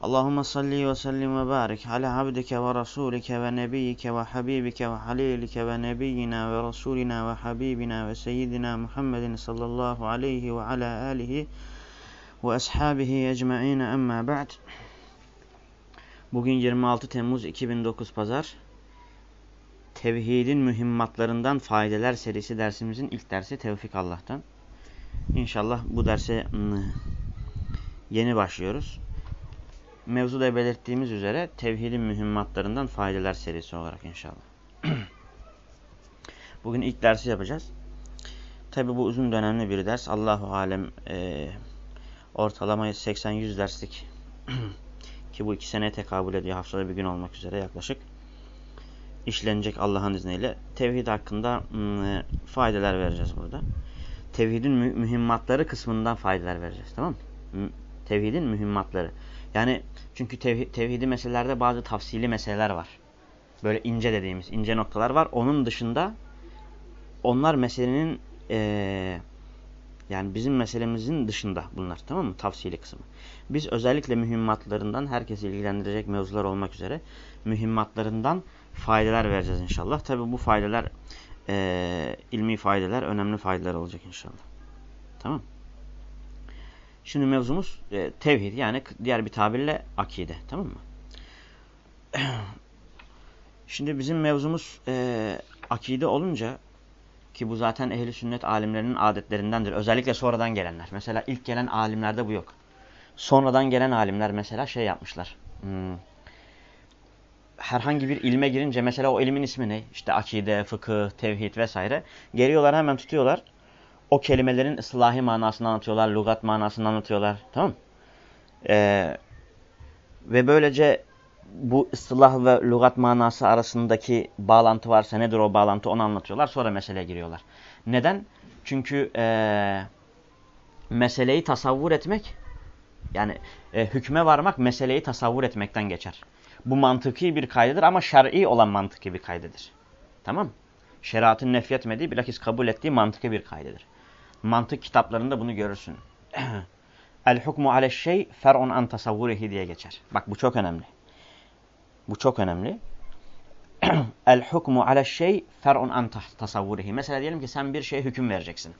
Allahümme salli ve sellim ve barik ala abdike ve rasulike ve nebiyike ve habibike ve halilike ve nebiyina ve rasulina ve habibina ve seyyidina Muhammedin sallallahu aleyhi ve ala alihi ve ashabihi ecma'ine emma ba'd. Bugün 26 Temmuz 2009 Pazar. Tevhidin mühimmatlarından faydeler serisi dersimizin ilk dersi Tevfik Allah'tan. İnşallah bu derse ıı, yeni başlıyoruz mevzuda belirttiğimiz üzere tevhidin mühimmatlarından faydeler serisi olarak inşallah. Bugün ilk dersi yapacağız. Tabi bu uzun dönemli bir ders. Allahu alem e, ortalama 80-100 derslik ki bu iki seneye tekabül ediyor. Haftada bir gün olmak üzere yaklaşık işlenecek Allah'ın izniyle. Tevhid hakkında e, faydeler vereceğiz burada. Tevhidin mü mühimmatları kısmından faydeler vereceğiz. Tamam mı? Tevhidin mühimmatları. Yani çünkü tevhid, tevhidi meselelerde bazı tafsili meseleler var. Böyle ince dediğimiz ince noktalar var. Onun dışında onlar meselenin ee, yani bizim meselemizin dışında bunlar tamam mı? Tafsili kısmı. Biz özellikle mühimmatlarından herkesi ilgilendirecek mevzular olmak üzere mühimmatlarından faydeler vereceğiz inşallah. Tabi bu faydeler e, ilmi faydeler, önemli faydeler olacak inşallah. Tamam Şimdi mevzumuz e, tevhid yani diğer bir tabirle akide tamam mı? Şimdi bizim mevzumuz e, akide olunca ki bu zaten ehli sünnet alimlerinin adetlerindendir. Özellikle sonradan gelenler. Mesela ilk gelen alimlerde bu yok. Sonradan gelen alimler mesela şey yapmışlar. Hmm, herhangi bir ilme girince mesela o ilmin ismi ne? İşte akide, fıkıh, tevhid vesaire. Geliyorlar hemen tutuyorlar o kelimelerin ıslahi manasını anlatıyorlar, lugat manasını anlatıyorlar. Tamam ee, Ve böylece bu ıslah ve lugat manası arasındaki bağlantı varsa nedir o bağlantı onu anlatıyorlar. Sonra meseleye giriyorlar. Neden? Çünkü ee, meseleyi tasavvur etmek yani e, hükme varmak meseleyi tasavvur etmekten geçer. Bu mantıki bir kaydedir ama şer'i olan mantıki bir kaydedir. Tamam Şeriatın nefretmediği bilakis kabul ettiği mantıki bir kaydedir. Mantık kitaplarında bunu görürsün. El hukmu ale şey fer'un an tasavvurihi diye geçer. Bak bu çok önemli. Bu çok önemli. El hukmu ale şey fer'un an tasavvurihi. Mesela diyelim ki sen bir şeye hüküm vereceksin.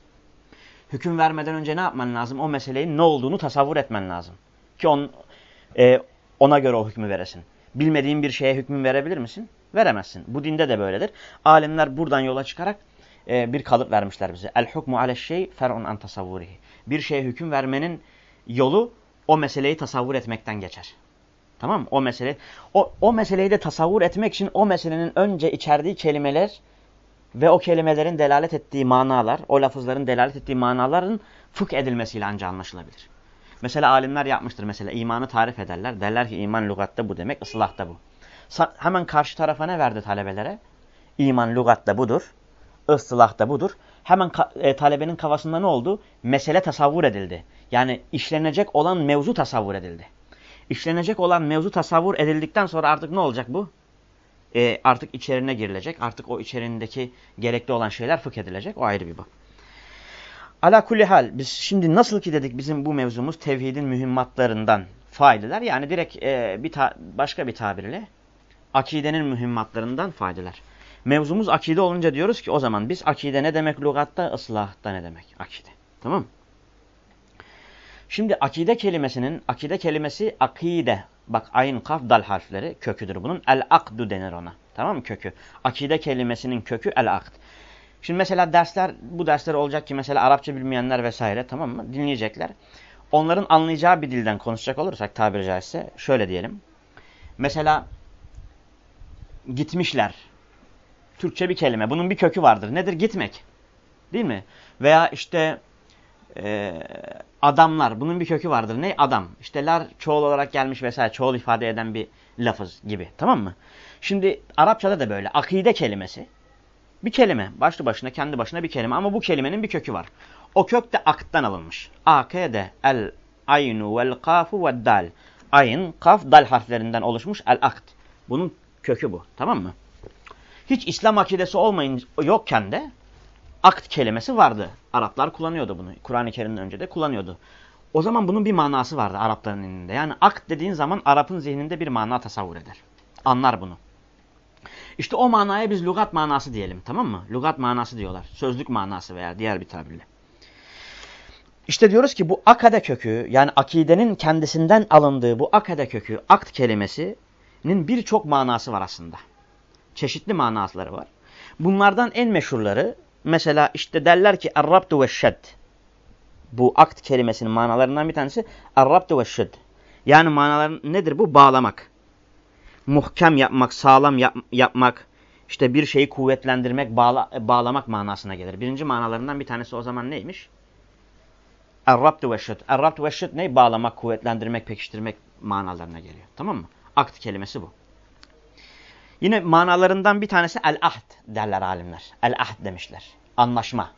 Hüküm vermeden önce ne yapman lazım? O meselenin ne olduğunu tasavvur etmen lazım. Ki on, e, ona göre o hükmü veresin. Bilmediğin bir şeye hükmü verebilir misin? Veremezsin. Bu dinde de böyledir. Alimler buradan yola çıkarak e, bir kalıp vermişler bize. El hukmu ale şey fer'un an tasavvurihi. Bir şeye hüküm vermenin yolu o meseleyi tasavvur etmekten geçer. Tamam mı? O mesele o, o meseleyi de tasavvur etmek için o meselenin önce içerdiği kelimeler ve o kelimelerin delalet ettiği manalar, o lafızların delalet ettiği manaların fıkh edilmesiyle ancak anlaşılabilir. Mesela alimler yapmıştır. Mesela imanı tarif ederler. Derler ki iman lügatta bu demek, ıslahta bu. Sa hemen karşı tarafa ne verdi talebelere? İman lügatta budur ıslah da budur. Hemen e, talebenin kafasında ne oldu? Mesele tasavvur edildi. Yani işlenecek olan mevzu tasavvur edildi. İşlenecek olan mevzu tasavvur edildikten sonra artık ne olacak bu? E, artık içerine girilecek. Artık o içerindeki gerekli olan şeyler fıkh edilecek. O ayrı bir bak. Ala kulli hal biz şimdi nasıl ki dedik bizim bu mevzumuz tevhidin mühimmatlarından faydeler. Yani direkt e, bir başka bir tabirle akidenin mühimmatlarından faydeler. Mevzumuz akide olunca diyoruz ki o zaman biz akide ne demek lügatta, ıslahta ne demek akide. Tamam Şimdi akide kelimesinin, akide kelimesi akide. Bak ayın kaf dal harfleri köküdür bunun. El-akdu denir ona. Tamam mı kökü? Akide kelimesinin kökü el-akd. Şimdi mesela dersler, bu dersler olacak ki mesela Arapça bilmeyenler vesaire tamam mı? Dinleyecekler. Onların anlayacağı bir dilden konuşacak olursak tabiri caizse şöyle diyelim. Mesela gitmişler Türkçe bir kelime. Bunun bir kökü vardır. Nedir? Gitmek. Değil mi? Veya işte e, adamlar. Bunun bir kökü vardır. Ne? Adam. İşte lar çoğul olarak gelmiş vesaire. Çoğul ifade eden bir lafız gibi. Tamam mı? Şimdi Arapçada da böyle. Akide kelimesi. Bir kelime. Başlı başına kendi başına bir kelime ama bu kelimenin bir kökü var. O kök de akttan alınmış. Ak'de el aynu vel kafu ve dal. Ayın, kaf, dal harflerinden oluşmuş el akt. Bunun kökü bu. Tamam mı? Hiç İslam akidesi olmayın yokken de akt kelimesi vardı. Araplar kullanıyordu bunu. Kur'an-ı Kerim'den önce de kullanıyordu. O zaman bunun bir manası vardı Arapların elinde. Yani akt dediğin zaman Arap'ın zihninde bir mana tasavvur eder. Anlar bunu. İşte o manaya biz lugat manası diyelim tamam mı? Lugat manası diyorlar. Sözlük manası veya diğer bir tabirle. İşte diyoruz ki bu akade kökü yani akidenin kendisinden alındığı bu akade kökü akt kelimesinin birçok manası var aslında. Çeşitli manaları var. Bunlardan en meşhurları mesela işte derler ki Arrabtu ve şed. Bu akt kelimesinin manalarından bir tanesi Arrabtu ve şed. Yani manaları nedir bu? Bağlamak. Muhkem yapmak, sağlam yap yapmak, işte bir şeyi kuvvetlendirmek, bağla bağlamak manasına gelir. Birinci manalarından bir tanesi o zaman neymiş? Er-rabtu ve şüd. Er-rabtu ve şüd ne? Bağlamak, kuvvetlendirmek, pekiştirmek manalarına geliyor. Tamam mı? Akt kelimesi bu. Yine manalarından bir tanesi el-ahd derler alimler. El-ahd demişler. Anlaşma.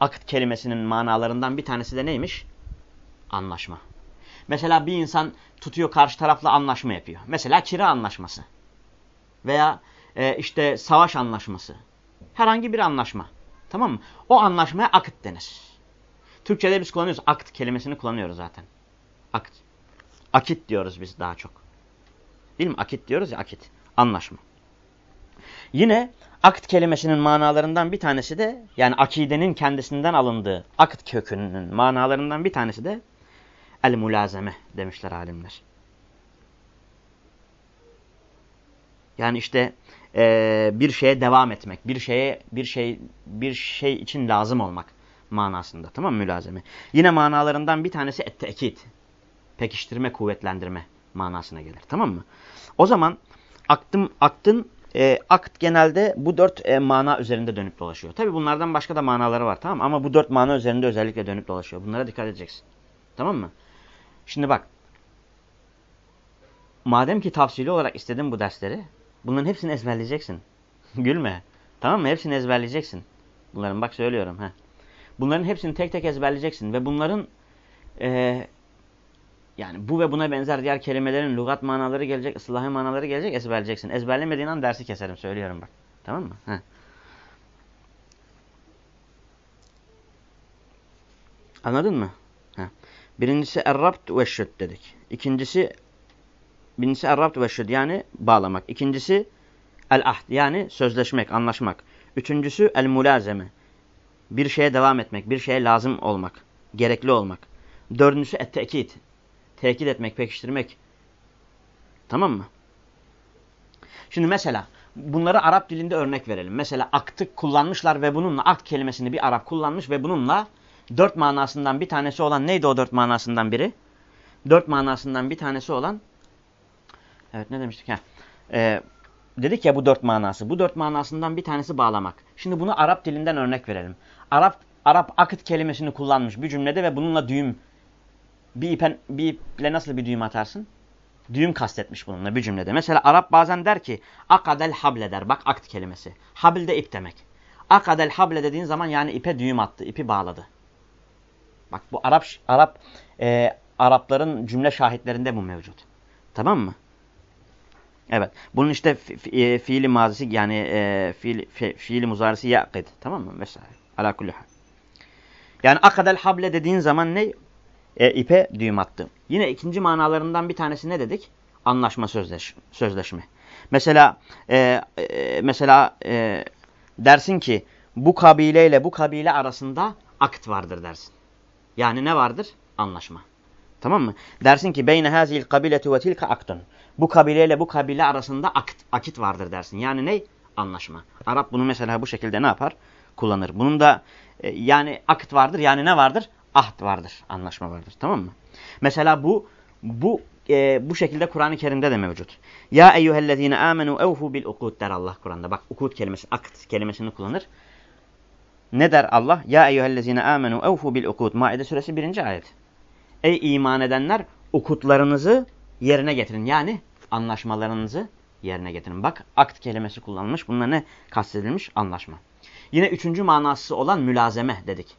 Akt kelimesinin manalarından bir tanesi de neymiş? Anlaşma. Mesela bir insan tutuyor karşı tarafla anlaşma yapıyor. Mesela kira anlaşması. Veya e, işte savaş anlaşması. Herhangi bir anlaşma. Tamam mı? O anlaşmaya akit denir. Türkçe'de biz kullanıyoruz. Akt kelimesini kullanıyoruz zaten. Akt. Akit diyoruz biz daha çok. Değil mi? Akit diyoruz ya akit. Anlaşma. Yine akt kelimesinin manalarından bir tanesi de yani akidenin kendisinden alındığı akt kökünün manalarından bir tanesi de el mulazeme demişler alimler. Yani işte e, bir şeye devam etmek, bir şeye bir şey bir şey için lazım olmak manasında. Tamam mı mülazeme? Yine manalarından bir tanesi et-tekit. Pekiştirme, kuvvetlendirme manasına gelir. Tamam mı? O zaman aktım, aktın e, akt genelde bu dört e, mana üzerinde dönüp dolaşıyor. Tabi bunlardan başka da manaları var tamam Ama bu dört mana üzerinde özellikle dönüp dolaşıyor. Bunlara dikkat edeceksin. Tamam mı? Şimdi bak. Madem ki tavsiyeli olarak istedin bu dersleri, bunların hepsini ezberleyeceksin. Gülme. Tamam mı? Hepsini ezberleyeceksin. Bunların bak söylüyorum. Heh. Bunların hepsini tek tek ezberleyeceksin ve bunların e, yani bu ve buna benzer diğer kelimelerin lügat manaları gelecek, ıslahi manaları gelecek ezberleyeceksin. Ezberlemediğin an dersi keserim söylüyorum bak. Tamam mı? Heh. Anladın mı? Heh. Birincisi errabt ve şüd dedik. İkincisi birincisi errabt ve şüd yani bağlamak. İkincisi el-ahd yani sözleşmek, anlaşmak. Üçüncüsü el-mulazeme bir şeye devam etmek, bir şeye lazım olmak, gerekli olmak. Dördüncüsü et-tekit. Tekit etmek, pekiştirmek. Tamam mı? Şimdi mesela bunları Arap dilinde örnek verelim. Mesela aktı kullanmışlar ve bununla akt kelimesini bir Arap kullanmış ve bununla dört manasından bir tanesi olan neydi o dört manasından biri? Dört manasından bir tanesi olan evet ne demiştik? Ha. Ee, dedik ya bu dört manası. Bu dört manasından bir tanesi bağlamak. Şimdi bunu Arap dilinden örnek verelim. Arap Arap akıt kelimesini kullanmış bir cümlede ve bununla düğüm bir, ipen, bir iple nasıl bir düğüm atarsın? Düğüm kastetmiş bununla bir cümlede. Mesela Arap bazen der ki akadel hable der. Bak akt kelimesi. Habil de ip demek. Akadel hable dediğin zaman yani ipe düğüm attı, ipi bağladı. Bak bu Arap Arap e, Arapların cümle şahitlerinde bu mevcut. Tamam mı? Evet. Bunun işte fi, e, fiili mazisi yani e, fiil, fi, fiili muzarisi yaqid. Tamam mı? Vesaire. Ala kulli hal. Yani akadel hable dediğin zaman ne? E, ipe düğüm attı. Yine ikinci manalarından bir tanesi ne dedik? Anlaşma sözleş, sözleşme. Mesela e, e, mesela e, dersin ki bu kabileyle bu kabile arasında akt vardır dersin. Yani ne vardır? Anlaşma. Tamam mı? Dersin ki beyne hazil kabiletu ve tilka aktun. Bu kabileyle bu kabile arasında akt, akit vardır dersin. Yani ne? Anlaşma. Arap bunu mesela bu şekilde ne yapar? kullanır. Bunun da e, yani akit vardır. Yani ne vardır? Ahd vardır. Anlaşma vardır. Tamam mı? Mesela bu bu e, bu şekilde Kur'an-ı Kerim'de de mevcut. Ya eyyühellezine amenu evfu bil ukut der Allah Kur'an'da. Bak ukut kelimesi, akt kelimesini kullanır. Ne der Allah? Ya eyyühellezine amenu evfu bil ukut. Maide suresi birinci ayet. Ey iman edenler ukutlarınızı yerine getirin. Yani anlaşmalarınızı yerine getirin. Bak akt kelimesi kullanılmış. Bununla ne kastedilmiş? Anlaşma. Yine üçüncü manası olan mülazeme dedik.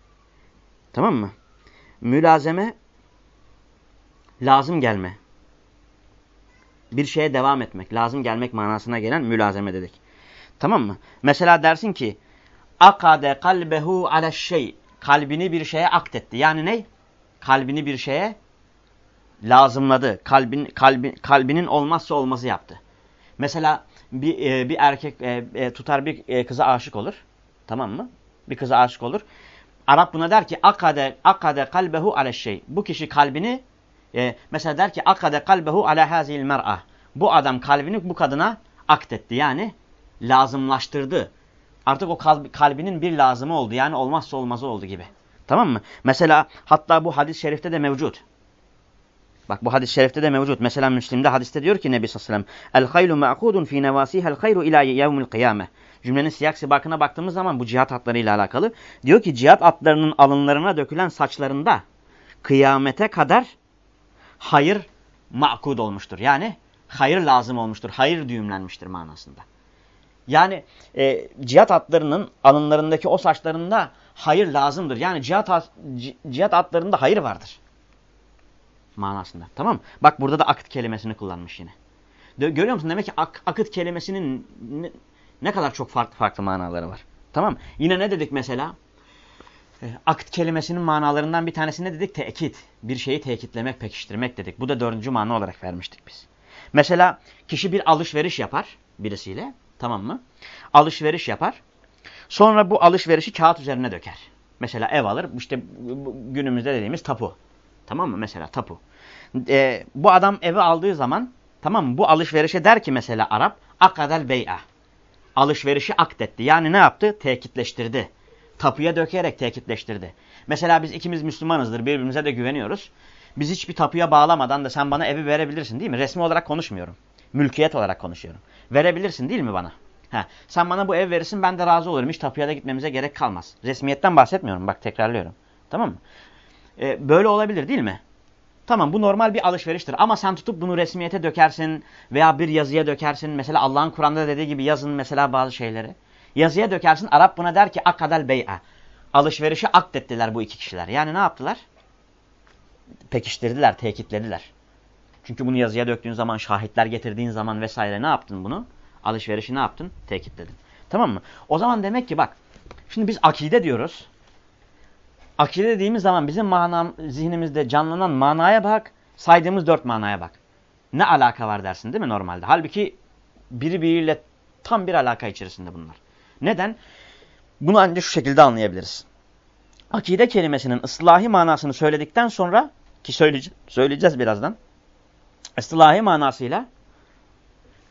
Tamam mı? Mülazeme lazım gelme. Bir şeye devam etmek, lazım gelmek manasına gelen mülazeme dedik. Tamam mı? Mesela dersin ki akade kalbehu ala şey. Kalbini bir şeye akdetti. Yani ne? Kalbini bir şeye lazımladı. Kalbin, kalbin, kalbinin olmazsa olmazı yaptı. Mesela bir, e, bir erkek e, e, tutar bir e, kıza aşık olur. Tamam mı? Bir kıza aşık olur. Arap buna der ki akade akade kalbehu ala şey. Bu kişi kalbini e, mesela der ki akade kalbehu ala hazil mer'a. Bu adam kalbini bu kadına akdetti. Yani lazımlaştırdı. Artık o kalb, kalbinin bir lazımı oldu. Yani olmazsa olmazı oldu gibi. Tamam mı? Mesela hatta bu hadis-i şerifte de mevcut. Bak bu hadis-i şerifte de mevcut. Mesela Müslim'de hadiste diyor ki Nebi sallallahu aleyhi ve sellem El haylu ma'kudun fi nevasihel hayru ila yevmil kıyame. Cümlenin siyak sibakına baktığımız zaman bu cihat atlarıyla alakalı. Diyor ki cihat atlarının alınlarına dökülen saçlarında kıyamete kadar hayır makud olmuştur. Yani hayır lazım olmuştur. Hayır düğümlenmiştir manasında. Yani e, cihat atlarının alınlarındaki o saçlarında hayır lazımdır. Yani cihat, cihat atlarında hayır vardır. Manasında. Tamam mı? Bak burada da akıt kelimesini kullanmış yine. Görüyor musun? Demek ki ak akıt kelimesinin ne, kadar çok farklı farklı manaları var. Tamam Yine ne dedik mesela? E, akıt kelimesinin manalarından bir tanesi ne dedik? Tekit. Bir şeyi tekitlemek, pekiştirmek dedik. Bu da dördüncü mana olarak vermiştik biz. Mesela kişi bir alışveriş yapar birisiyle. Tamam mı? Alışveriş yapar. Sonra bu alışverişi kağıt üzerine döker. Mesela ev alır. İşte günümüzde dediğimiz tapu. Tamam mı? Mesela tapu. E, bu adam evi aldığı zaman tamam mı? Bu alışverişe der ki mesela Arap akadel bey'a. Alışverişi akdetti. Yani ne yaptı? Tekitleştirdi. Tapuya dökerek tekitleştirdi. Mesela biz ikimiz Müslümanızdır. Birbirimize de güveniyoruz. Biz hiçbir tapuya bağlamadan da sen bana evi verebilirsin değil mi? Resmi olarak konuşmuyorum. Mülkiyet olarak konuşuyorum. Verebilirsin değil mi bana? Ha, sen bana bu ev verirsin ben de razı olurum. Hiç tapuya da gitmemize gerek kalmaz. Resmiyetten bahsetmiyorum. Bak tekrarlıyorum. Tamam mı? Ee, böyle olabilir değil mi? Tamam bu normal bir alışveriştir. Ama sen tutup bunu resmiyete dökersin veya bir yazıya dökersin. Mesela Allah'ın Kur'an'da dediği gibi yazın mesela bazı şeyleri. Yazıya dökersin. Arap buna der ki akadel bey'a. Alışverişi akdettiler bu iki kişiler. Yani ne yaptılar? Pekiştirdiler, tekitlediler. Çünkü bunu yazıya döktüğün zaman, şahitler getirdiğin zaman vesaire ne yaptın bunu? Alışverişi ne yaptın? Tekitledin. Tamam mı? O zaman demek ki bak, şimdi biz akide diyoruz. Akide dediğimiz zaman bizim manam, zihnimizde canlanan manaya bak, saydığımız dört manaya bak. Ne alaka var dersin değil mi normalde? Halbuki biri biriyle tam bir alaka içerisinde bunlar. Neden? Bunu ancak şu şekilde anlayabiliriz. Akide kelimesinin ıslahi manasını söyledikten sonra ki söyleyeceğiz, birazdan. Islahi manasıyla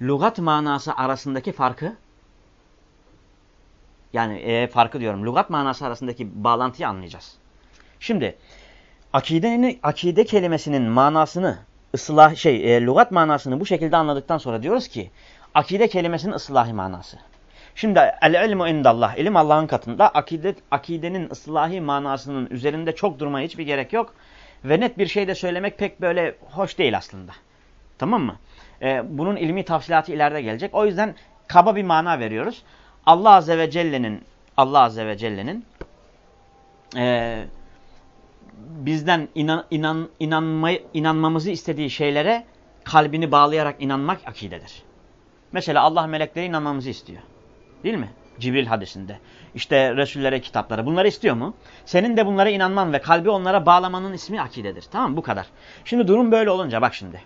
lugat manası arasındaki farkı yani e, farkı diyorum. Lugat manası arasındaki bağlantıyı anlayacağız. Şimdi akidenin akide kelimesinin manasını ıslah şey e, lugat manasını bu şekilde anladıktan sonra diyoruz ki akide kelimesinin ıslahi manası. Şimdi el ilmu indallah. İlim Allah'ın katında. Akide, akidenin ıslahi manasının üzerinde çok durmaya hiçbir gerek yok. Ve net bir şey de söylemek pek böyle hoş değil aslında. Tamam mı? Ee, bunun ilmi tafsilatı ileride gelecek. O yüzden kaba bir mana veriyoruz. Allah Azze ve Celle'nin Allah Azze ve Celle'nin e, bizden inan, inan, inanma, inanmamızı istediği şeylere kalbini bağlayarak inanmak akidedir. Mesela Allah melekleri inanmamızı istiyor. Değil mi? Cibril hadisinde. İşte Resullere kitapları. Bunları istiyor mu? Senin de bunlara inanman ve kalbi onlara bağlamanın ismi akidedir. Tamam? Bu kadar. Şimdi durum böyle olunca bak şimdi.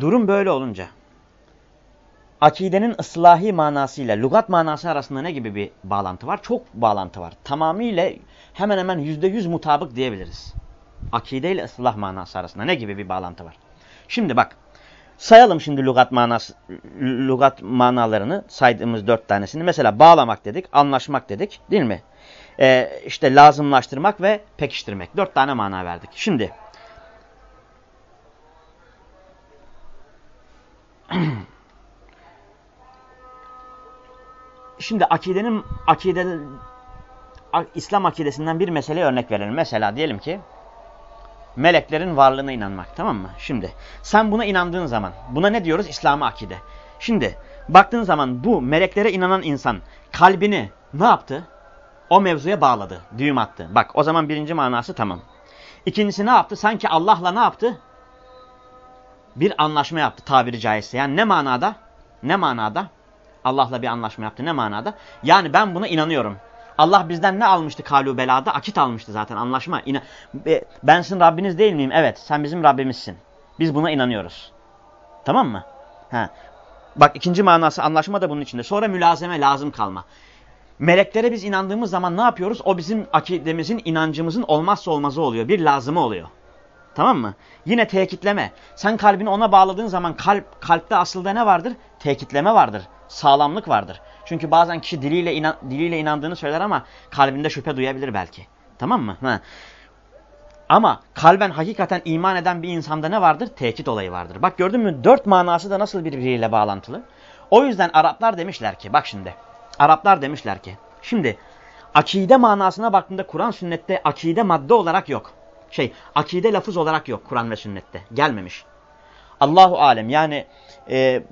Durum böyle olunca akidenin ıslahi manasıyla lugat manası arasında ne gibi bir bağlantı var? Çok bağlantı var. Tamamıyla hemen hemen yüzde yüz mutabık diyebiliriz. Akide ile ıslah manası arasında ne gibi bir bağlantı var? Şimdi bak sayalım şimdi lugat manası lugat manalarını saydığımız dört tanesini. Mesela bağlamak dedik, anlaşmak dedik değil mi? Ee, işte lazımlaştırmak ve pekiştirmek. Dört tane mana verdik. Şimdi Şimdi akidenin akide İslam akidesinden bir mesele örnek verelim. Mesela diyelim ki meleklerin varlığına inanmak tamam mı? Şimdi sen buna inandığın zaman buna ne diyoruz? İslam akide. Şimdi baktığın zaman bu meleklere inanan insan kalbini ne yaptı? O mevzuya bağladı, düğüm attı. Bak o zaman birinci manası tamam. İkincisi ne yaptı? Sanki Allah'la ne yaptı? Bir anlaşma yaptı tabiri caizse. Yani ne manada? Ne manada? Allah'la bir anlaşma yaptı. Ne manada? Yani ben buna inanıyorum. Allah bizden ne almıştı kalu belada? Akit almıştı zaten anlaşma. Ben sizin Rabbiniz değil miyim? Evet sen bizim Rabbimizsin. Biz buna inanıyoruz. Tamam mı? Ha. Bak ikinci manası anlaşma da bunun içinde. Sonra mülazeme lazım kalma. Meleklere biz inandığımız zaman ne yapıyoruz? O bizim akidemizin, inancımızın olmazsa olmazı oluyor. Bir lazımı oluyor. Tamam mı? Yine tekitleme. Sen kalbini ona bağladığın zaman kalp kalpte aslında ne vardır? Tekitleme vardır. Sağlamlık vardır. Çünkü bazen kişi diliyle, inan, diliyle inandığını söyler ama kalbinde şüphe duyabilir belki. Tamam mı? Ha. Ama kalben hakikaten iman eden bir insanda ne vardır? Tekit olayı vardır. Bak gördün mü? Dört manası da nasıl birbiriyle bağlantılı. O yüzden Araplar demişler ki, bak şimdi. Araplar demişler ki, şimdi akide manasına baktığında Kur'an sünnette akide madde olarak yok. Şey, akide lafız olarak yok Kur'an ve sünnette. Gelmemiş. Allahu alem yani e,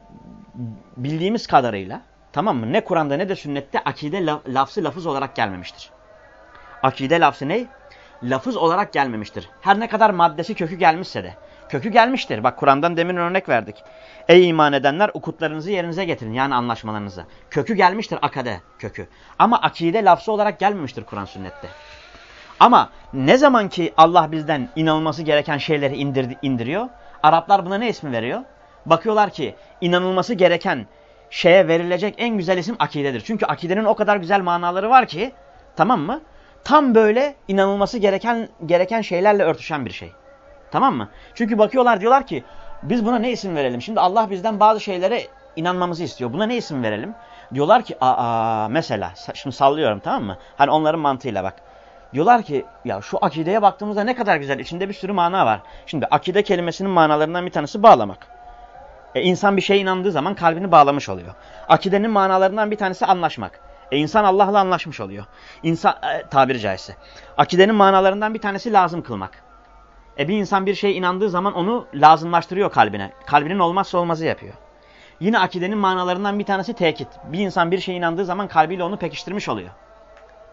bildiğimiz kadarıyla tamam mı? Ne Kur'an'da ne de sünnette akide lafzı lafız olarak gelmemiştir. Akide lafzı ne? Lafız olarak gelmemiştir. Her ne kadar maddesi kökü gelmişse de. Kökü gelmiştir. Bak Kur'an'dan demin örnek verdik. Ey iman edenler ukutlarınızı yerinize getirin. Yani anlaşmalarınızı. Kökü gelmiştir akade kökü. Ama akide lafzı olarak gelmemiştir Kur'an sünnette. Ama ne zaman ki Allah bizden inanılması gereken şeyleri indirdi, indiriyor, Araplar buna ne ismi veriyor? Bakıyorlar ki inanılması gereken şeye verilecek en güzel isim akidedir. Çünkü akidenin o kadar güzel manaları var ki, tamam mı? Tam böyle inanılması gereken gereken şeylerle örtüşen bir şey. Tamam mı? Çünkü bakıyorlar diyorlar ki biz buna ne isim verelim? Şimdi Allah bizden bazı şeylere inanmamızı istiyor. Buna ne isim verelim? Diyorlar ki aa mesela şimdi sallıyorum tamam mı? Hani onların mantığıyla bak. Diyorlar ki ya şu akideye baktığımızda ne kadar güzel. İçinde bir sürü mana var. Şimdi akide kelimesinin manalarından bir tanesi bağlamak. E, insan bir şeye inandığı zaman kalbini bağlamış oluyor. Akidenin manalarından bir tanesi anlaşmak. E, insan Allah'la anlaşmış oluyor. İnsan, e, tabiri caizse. Akidenin manalarından bir tanesi lazım kılmak. E, bir insan bir şeye inandığı zaman onu lazımlaştırıyor kalbine. Kalbinin olmazsa olmazı yapıyor. Yine akidenin manalarından bir tanesi tekit. Bir insan bir şeye inandığı zaman kalbiyle onu pekiştirmiş oluyor.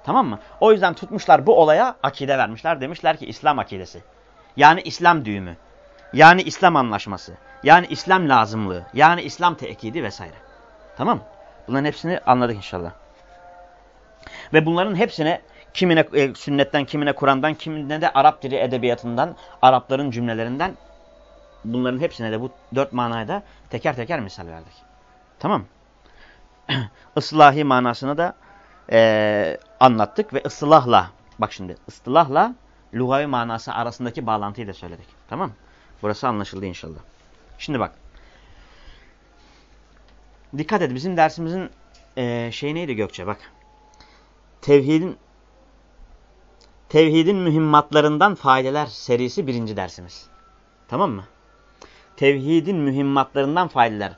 Tamam mı? O yüzden tutmuşlar bu olaya akide vermişler. Demişler ki İslam akidesi. Yani İslam düğümü. Yani İslam anlaşması. Yani İslam lazımlığı. Yani İslam tekidi vesaire. Tamam mı? Bunların hepsini anladık inşallah. Ve bunların hepsine kimine e, sünnetten, kimine Kur'an'dan, kimine de Arap dili edebiyatından, Arapların cümlelerinden bunların hepsine de bu dört manaya da teker teker misal verdik. Tamam Islahi manasını da e, anlattık ve ıslahla, bak şimdi ıslahla lugavi manası arasındaki bağlantıyı da söyledik. Tamam Burası anlaşıldı inşallah. Şimdi bak. Dikkat et bizim dersimizin e, şey neydi Gökçe bak. Tevhidin Tevhidin mühimmatlarından faydeler serisi birinci dersimiz. Tamam mı? Tevhidin mühimmatlarından faydeler.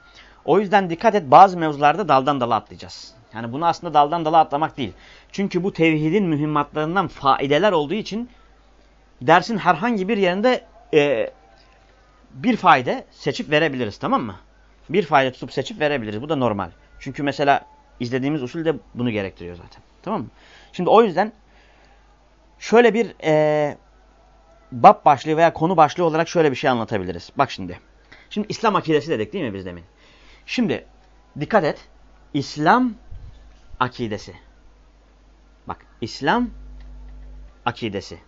O yüzden dikkat et bazı mevzularda daldan dala atlayacağız. Yani bunu aslında daldan dala atlamak değil. Çünkü bu tevhidin mühimmatlarından faydeler olduğu için dersin herhangi bir yerinde e, bir fayda seçip verebiliriz tamam mı? Bir fayda tutup seçip verebiliriz. Bu da normal. Çünkü mesela izlediğimiz usul de bunu gerektiriyor zaten. Tamam mı? Şimdi o yüzden şöyle bir e, bab başlığı veya konu başlığı olarak şöyle bir şey anlatabiliriz. Bak şimdi. Şimdi İslam akidesi dedik değil mi biz demin? Şimdi dikkat et. İslam akidesi. Bak İslam akidesi.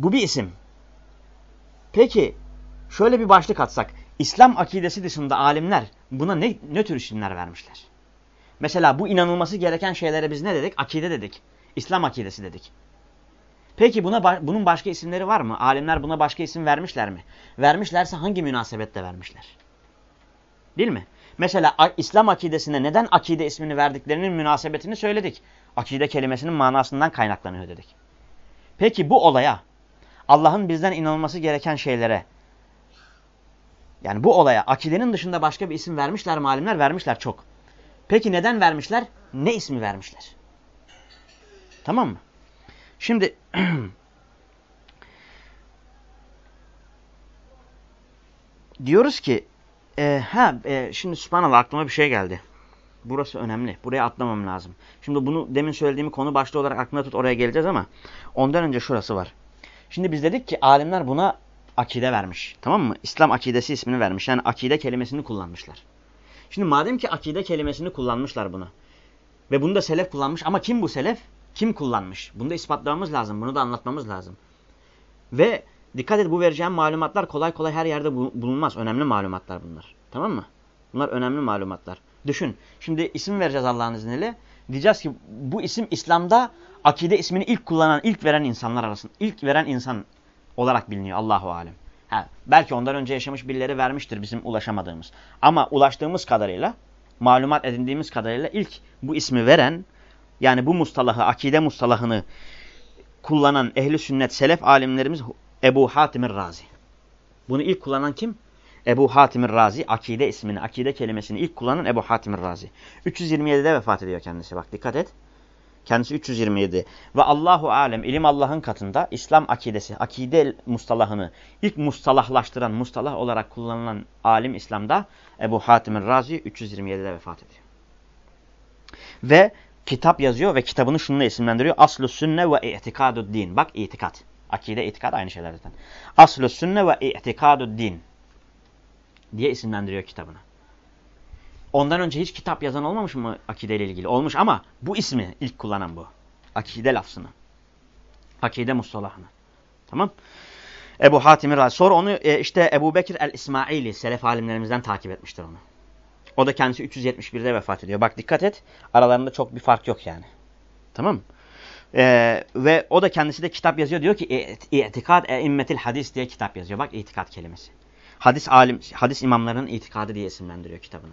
Bu bir isim. Peki şöyle bir başlık atsak. İslam akidesi dışında alimler buna ne, ne tür isimler vermişler? Mesela bu inanılması gereken şeylere biz ne dedik? Akide dedik. İslam akidesi dedik. Peki buna bunun başka isimleri var mı? Alimler buna başka isim vermişler mi? Vermişlerse hangi münasebette vermişler? Değil mi? Mesela İslam akidesine neden akide ismini verdiklerinin münasebetini söyledik. Akide kelimesinin manasından kaynaklanıyor dedik. Peki bu olaya Allah'ın bizden inanılması gereken şeylere yani bu olaya akidenin dışında başka bir isim vermişler mi alimler? Vermişler çok. Peki neden vermişler? Ne ismi vermişler? Tamam mı? Şimdi diyoruz ki e, ha e, şimdi subhanallah aklıma bir şey geldi. Burası önemli. Buraya atlamam lazım. Şimdi bunu demin söylediğimi konu başlı olarak aklına tut oraya geleceğiz ama ondan önce şurası var. Şimdi biz dedik ki alimler buna akide vermiş. Tamam mı? İslam akidesi ismini vermiş. Yani akide kelimesini kullanmışlar. Şimdi madem ki akide kelimesini kullanmışlar buna. Ve bunu da selef kullanmış. Ama kim bu selef? Kim kullanmış? Bunu da ispatlamamız lazım. Bunu da anlatmamız lazım. Ve dikkat et bu vereceğim malumatlar kolay kolay her yerde bulunmaz. Önemli malumatlar bunlar. Tamam mı? Bunlar önemli malumatlar. Düşün. Şimdi isim vereceğiz Allah'ın izniyle. Diyeceğiz ki bu isim İslam'da akide ismini ilk kullanan, ilk veren insanlar arasında. ilk veren insan olarak biliniyor Allahu alem. Ha, belki ondan önce yaşamış birileri vermiştir bizim ulaşamadığımız. Ama ulaştığımız kadarıyla, malumat edindiğimiz kadarıyla ilk bu ismi veren, yani bu mustalahı, akide mustalahını kullanan ehli sünnet selef alimlerimiz Ebu Hatim Razi. Bunu ilk kullanan kim? Ebu Hatim Razi akide ismini, akide kelimesini ilk kullanan Ebu Hatim Razi. 327'de vefat ediyor kendisi. Bak dikkat et. Kendisi 327. Ve Allahu alem ilim Allah'ın katında İslam akidesi, akide mustalahını ilk mustalahlaştıran, mustalah olarak kullanılan alim İslam'da Ebu Hatim Razi 327'de vefat ediyor. Ve kitap yazıyor ve kitabını şununla isimlendiriyor. Aslu sünne ve i'tikadu din. Bak itikat. Akide, itikat aynı şeyler zaten. Aslu sünne ve i'tikadu din diye isimlendiriyor kitabını. Ondan önce hiç kitap yazan olmamış mı akide ile ilgili? Olmuş ama bu ismi ilk kullanan bu. Akide lafzını. Akide mustalahını. Tamam. Ebu Hatim Razi. Sonra onu e, işte Ebu Bekir el-İsmaili selef alimlerimizden takip etmiştir onu. O da kendisi 371'de vefat ediyor. Bak dikkat et. Aralarında çok bir fark yok yani. Tamam Ee, ve o da kendisi de kitap yazıyor. Diyor ki İtikad e'immetil hadis diye kitap yazıyor. Bak itikat kelimesi. Hadis alim, hadis imamlarının itikadı diye isimlendiriyor kitabını.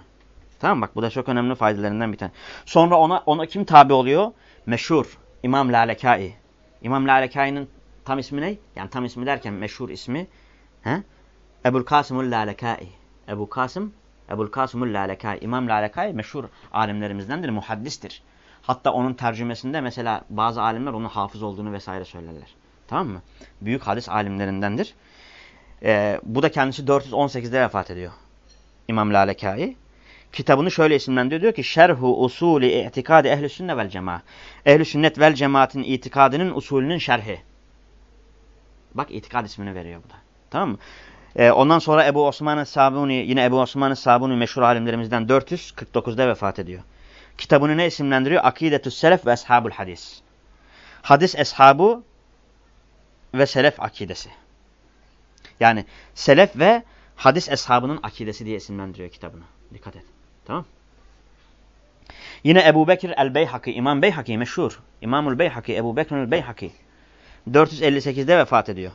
Tamam bak bu da çok önemli faydalarından bir tane. Sonra ona ona kim tabi oluyor? Meşhur İmam Lalekai. İmam Lalekai'nin tam ismi ne? Yani tam ismi derken meşhur ismi he? Ebul Kasımul Lalekai. Ebu Kasım Ebul Kasımul Lalekai. İmam Lalekai meşhur alimlerimizdendir, muhaddistir. Hatta onun tercümesinde mesela bazı alimler onun hafız olduğunu vesaire söylerler. Tamam mı? Büyük hadis alimlerindendir. Ee, bu da kendisi 418'de vefat ediyor. İmam Lalekai kitabını şöyle isimlendiriyor. Diyor ki Şerhu usulü itikadi ehli sünnet vel cemaat. Ehli sünnet vel cemaatin itikadının usulünün şerhi. Bak itikad ismini veriyor bu da. Tamam mı? Ee, ondan sonra Ebu Osman Sabuni yine Ebu Osman Sabuni meşhur alimlerimizden 449'da vefat ediyor. Kitabını ne isimlendiriyor? Akidetü selef ve eshabul hadis. Hadis eshabu ve selef akidesi. Yani selef ve hadis eshabının akidesi diye isimlendiriyor kitabını. Dikkat et. Tamam. Yine Ebu Bekir el-Beyhaki, İmam Beyhaki meşhur. İmamul Beyhaki, Ebu Bekir el-Beyhaki. 458'de vefat ediyor.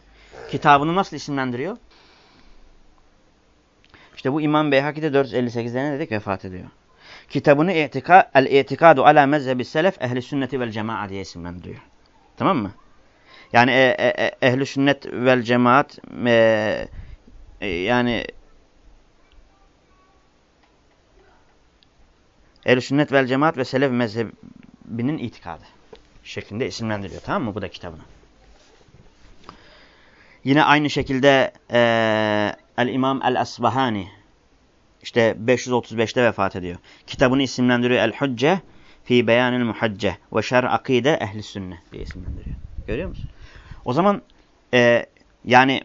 Kitabını nasıl isimlendiriyor? İşte bu İmam Beyhaki de 458'de ne dedik? Vefat ediyor. Kitabını el-itikadu ala mezhebi selef ehli sünneti vel cemaat diye isimlendiriyor. Tamam mı? Yani e, e, e, ehli sünnet vel cemaat e, e, yani ehl sünnet vel cemaat ve selef mezhebinin itikadı şeklinde isimlendiriyor. Tamam mı? Bu da kitabını. Yine aynı şekilde e, El-İmam El-Asbahani işte 535'te vefat ediyor. Kitabını isimlendiriyor El-Hucce fi beyanil muhacce ve şer akide ehli sünne diye isimlendiriyor. Görüyor musun? O zaman e, yani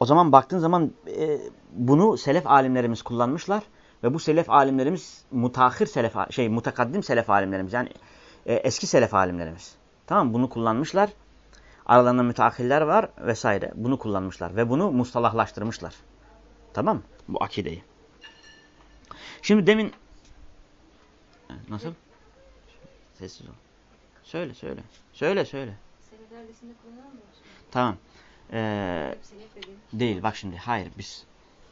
o zaman baktığın zaman e, bunu selef alimlerimiz kullanmışlar ve bu selef alimlerimiz mutahhir selef şey mutakaddim selef alimlerimiz yani e, eski selef alimlerimiz. Tamam bunu kullanmışlar. Aralarında müteahhiller var vesaire. Bunu kullanmışlar ve bunu mustalahlaştırmışlar. Tamam Bu akideyi. Şimdi demin nasıl? Sessiz ol. Söyle söyle. Söyle söyle. Tamam. Ee, değil bak şimdi hayır biz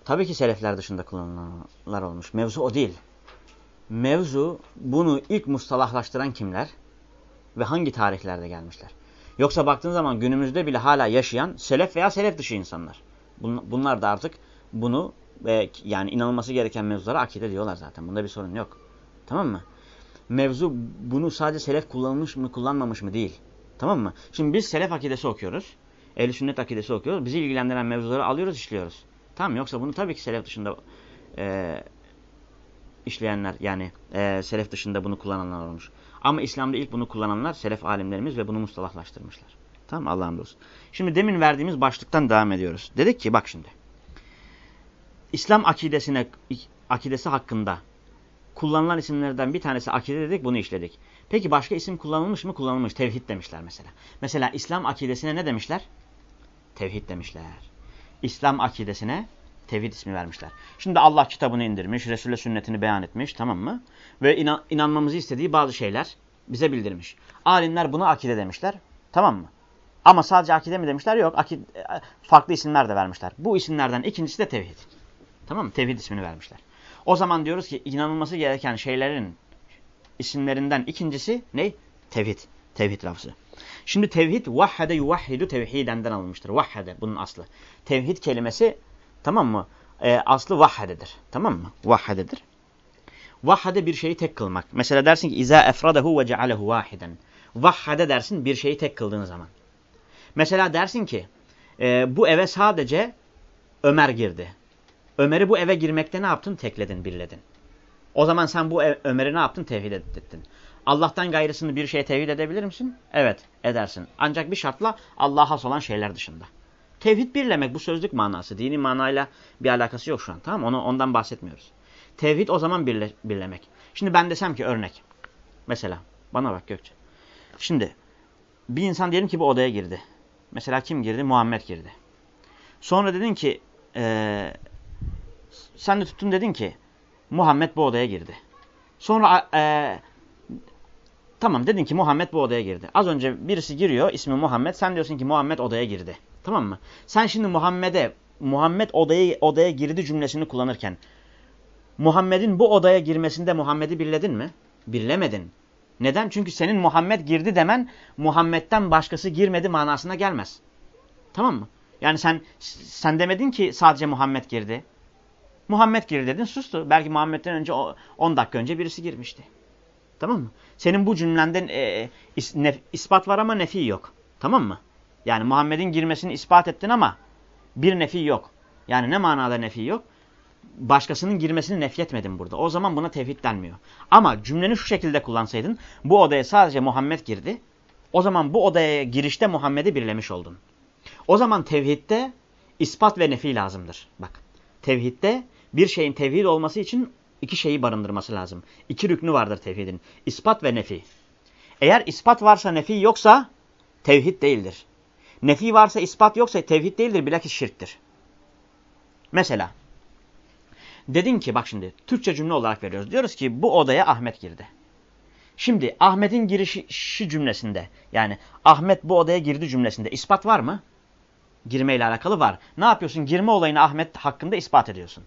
tabii ki selefler dışında kullanılanlar olmuş. Mevzu o değil. Mevzu bunu ilk mustalahlaştıran kimler ve hangi tarihlerde gelmişler. Yoksa baktığın zaman günümüzde bile hala yaşayan selef veya selef dışı insanlar. Bunlar da artık bunu ve yani inanılması gereken mevzulara akide diyorlar zaten. Bunda bir sorun yok. Tamam mı? Mevzu bunu sadece selef kullanmış mı kullanmamış mı değil. Tamam mı? Şimdi biz selef akidesi okuyoruz. Ehl-i sünnet akidesi okuyoruz. Bizi ilgilendiren mevzuları alıyoruz, işliyoruz. Tamam yoksa bunu tabii ki selef dışında e, işleyenler yani e, selef dışında bunu kullananlar olmuş. Ama İslam'da ilk bunu kullananlar selef alimlerimiz ve bunu mustalahlaştırmışlar. Tamam Allah'ın olsun. Şimdi demin verdiğimiz başlıktan devam ediyoruz. Dedik ki bak şimdi. İslam akidesine akidesi hakkında kullanılan isimlerden bir tanesi akide dedik bunu işledik. Peki başka isim kullanılmış mı? Kullanılmış. Tevhid demişler mesela. Mesela İslam akidesine ne demişler? Tevhid demişler. İslam akidesine tevhid ismi vermişler. Şimdi Allah kitabını indirmiş, Resul'e sünnetini beyan etmiş tamam mı? Ve inan inanmamızı istediği bazı şeyler bize bildirmiş. Alimler buna akide demişler tamam mı? Ama sadece akide mi demişler? Yok. Akide, farklı isimler de vermişler. Bu isimlerden ikincisi de tevhid. Tamam mı? Tevhid ismini vermişler. O zaman diyoruz ki inanılması gereken şeylerin isimlerinden ikincisi ne? Tevhid. Tevhid lafzı. Şimdi tevhid vahhede yuvahhidu tevhidenden alınmıştır. Vahhede bunun aslı. Tevhid kelimesi tamam mı? E, aslı vahhededir. Tamam mı? Vahhededir. Vahhede bir şeyi tek kılmak. Mesela dersin ki iza efradehu ve cealehu vahiden. Vahhede dersin bir şeyi tek kıldığın zaman. Mesela dersin ki e, bu eve sadece Ömer girdi. Ömer'i bu eve girmekte ne yaptın? Tekledin, birledin. O zaman sen bu Ömer'i ne yaptın? Tevhid ettin. Allah'tan gayrısını bir şeye tevhid edebilir misin? Evet, edersin. Ancak bir şartla Allah'a has olan şeyler dışında. Tevhid birlemek bu sözlük manası. Dini manayla bir alakası yok şu an. Tamam Onu, Ondan bahsetmiyoruz. Tevhid o zaman birle, birlemek. Şimdi ben desem ki örnek. Mesela bana bak Gökçe. Şimdi bir insan diyelim ki bu odaya girdi. Mesela kim girdi? Muhammed girdi. Sonra dedin ki ee, sen de tuttun dedin ki Muhammed bu odaya girdi. Sonra e, tamam dedin ki Muhammed bu odaya girdi. Az önce birisi giriyor ismi Muhammed. Sen diyorsun ki Muhammed odaya girdi. Tamam mı? Sen şimdi Muhammed'e Muhammed odaya odaya girdi cümlesini kullanırken Muhammed'in bu odaya girmesinde Muhammed'i birledin mi? Birlemedin. Neden? Çünkü senin Muhammed girdi demen Muhammed'den başkası girmedi manasına gelmez. Tamam mı? Yani sen sen demedin ki sadece Muhammed girdi. Muhammed girdi dedin sustu. Belki Muhammed'den önce 10 dakika önce birisi girmişti. Tamam mı? Senin bu cümlenden e, ispat var ama nefi yok. Tamam mı? Yani Muhammed'in girmesini ispat ettin ama bir nefi yok. Yani ne manada nefi yok? Başkasının girmesini nefyetmedin burada. O zaman buna tevhid denmiyor. Ama cümleni şu şekilde kullansaydın bu odaya sadece Muhammed girdi. O zaman bu odaya girişte Muhammed'i birlemiş oldun. O zaman tevhidde ispat ve nefi lazımdır. Bak tevhidde bir şeyin tevhid olması için iki şeyi barındırması lazım. İki rüknü vardır tevhidin. İspat ve nefi. Eğer ispat varsa nefi yoksa tevhid değildir. Nefi varsa ispat yoksa tevhid değildir bilakis şirktir. Mesela dedin ki bak şimdi Türkçe cümle olarak veriyoruz. Diyoruz ki bu odaya Ahmet girdi. Şimdi Ahmet'in girişi cümlesinde yani Ahmet bu odaya girdi cümlesinde ispat var mı? Girmeyle alakalı var. Ne yapıyorsun? Girme olayını Ahmet hakkında ispat ediyorsun.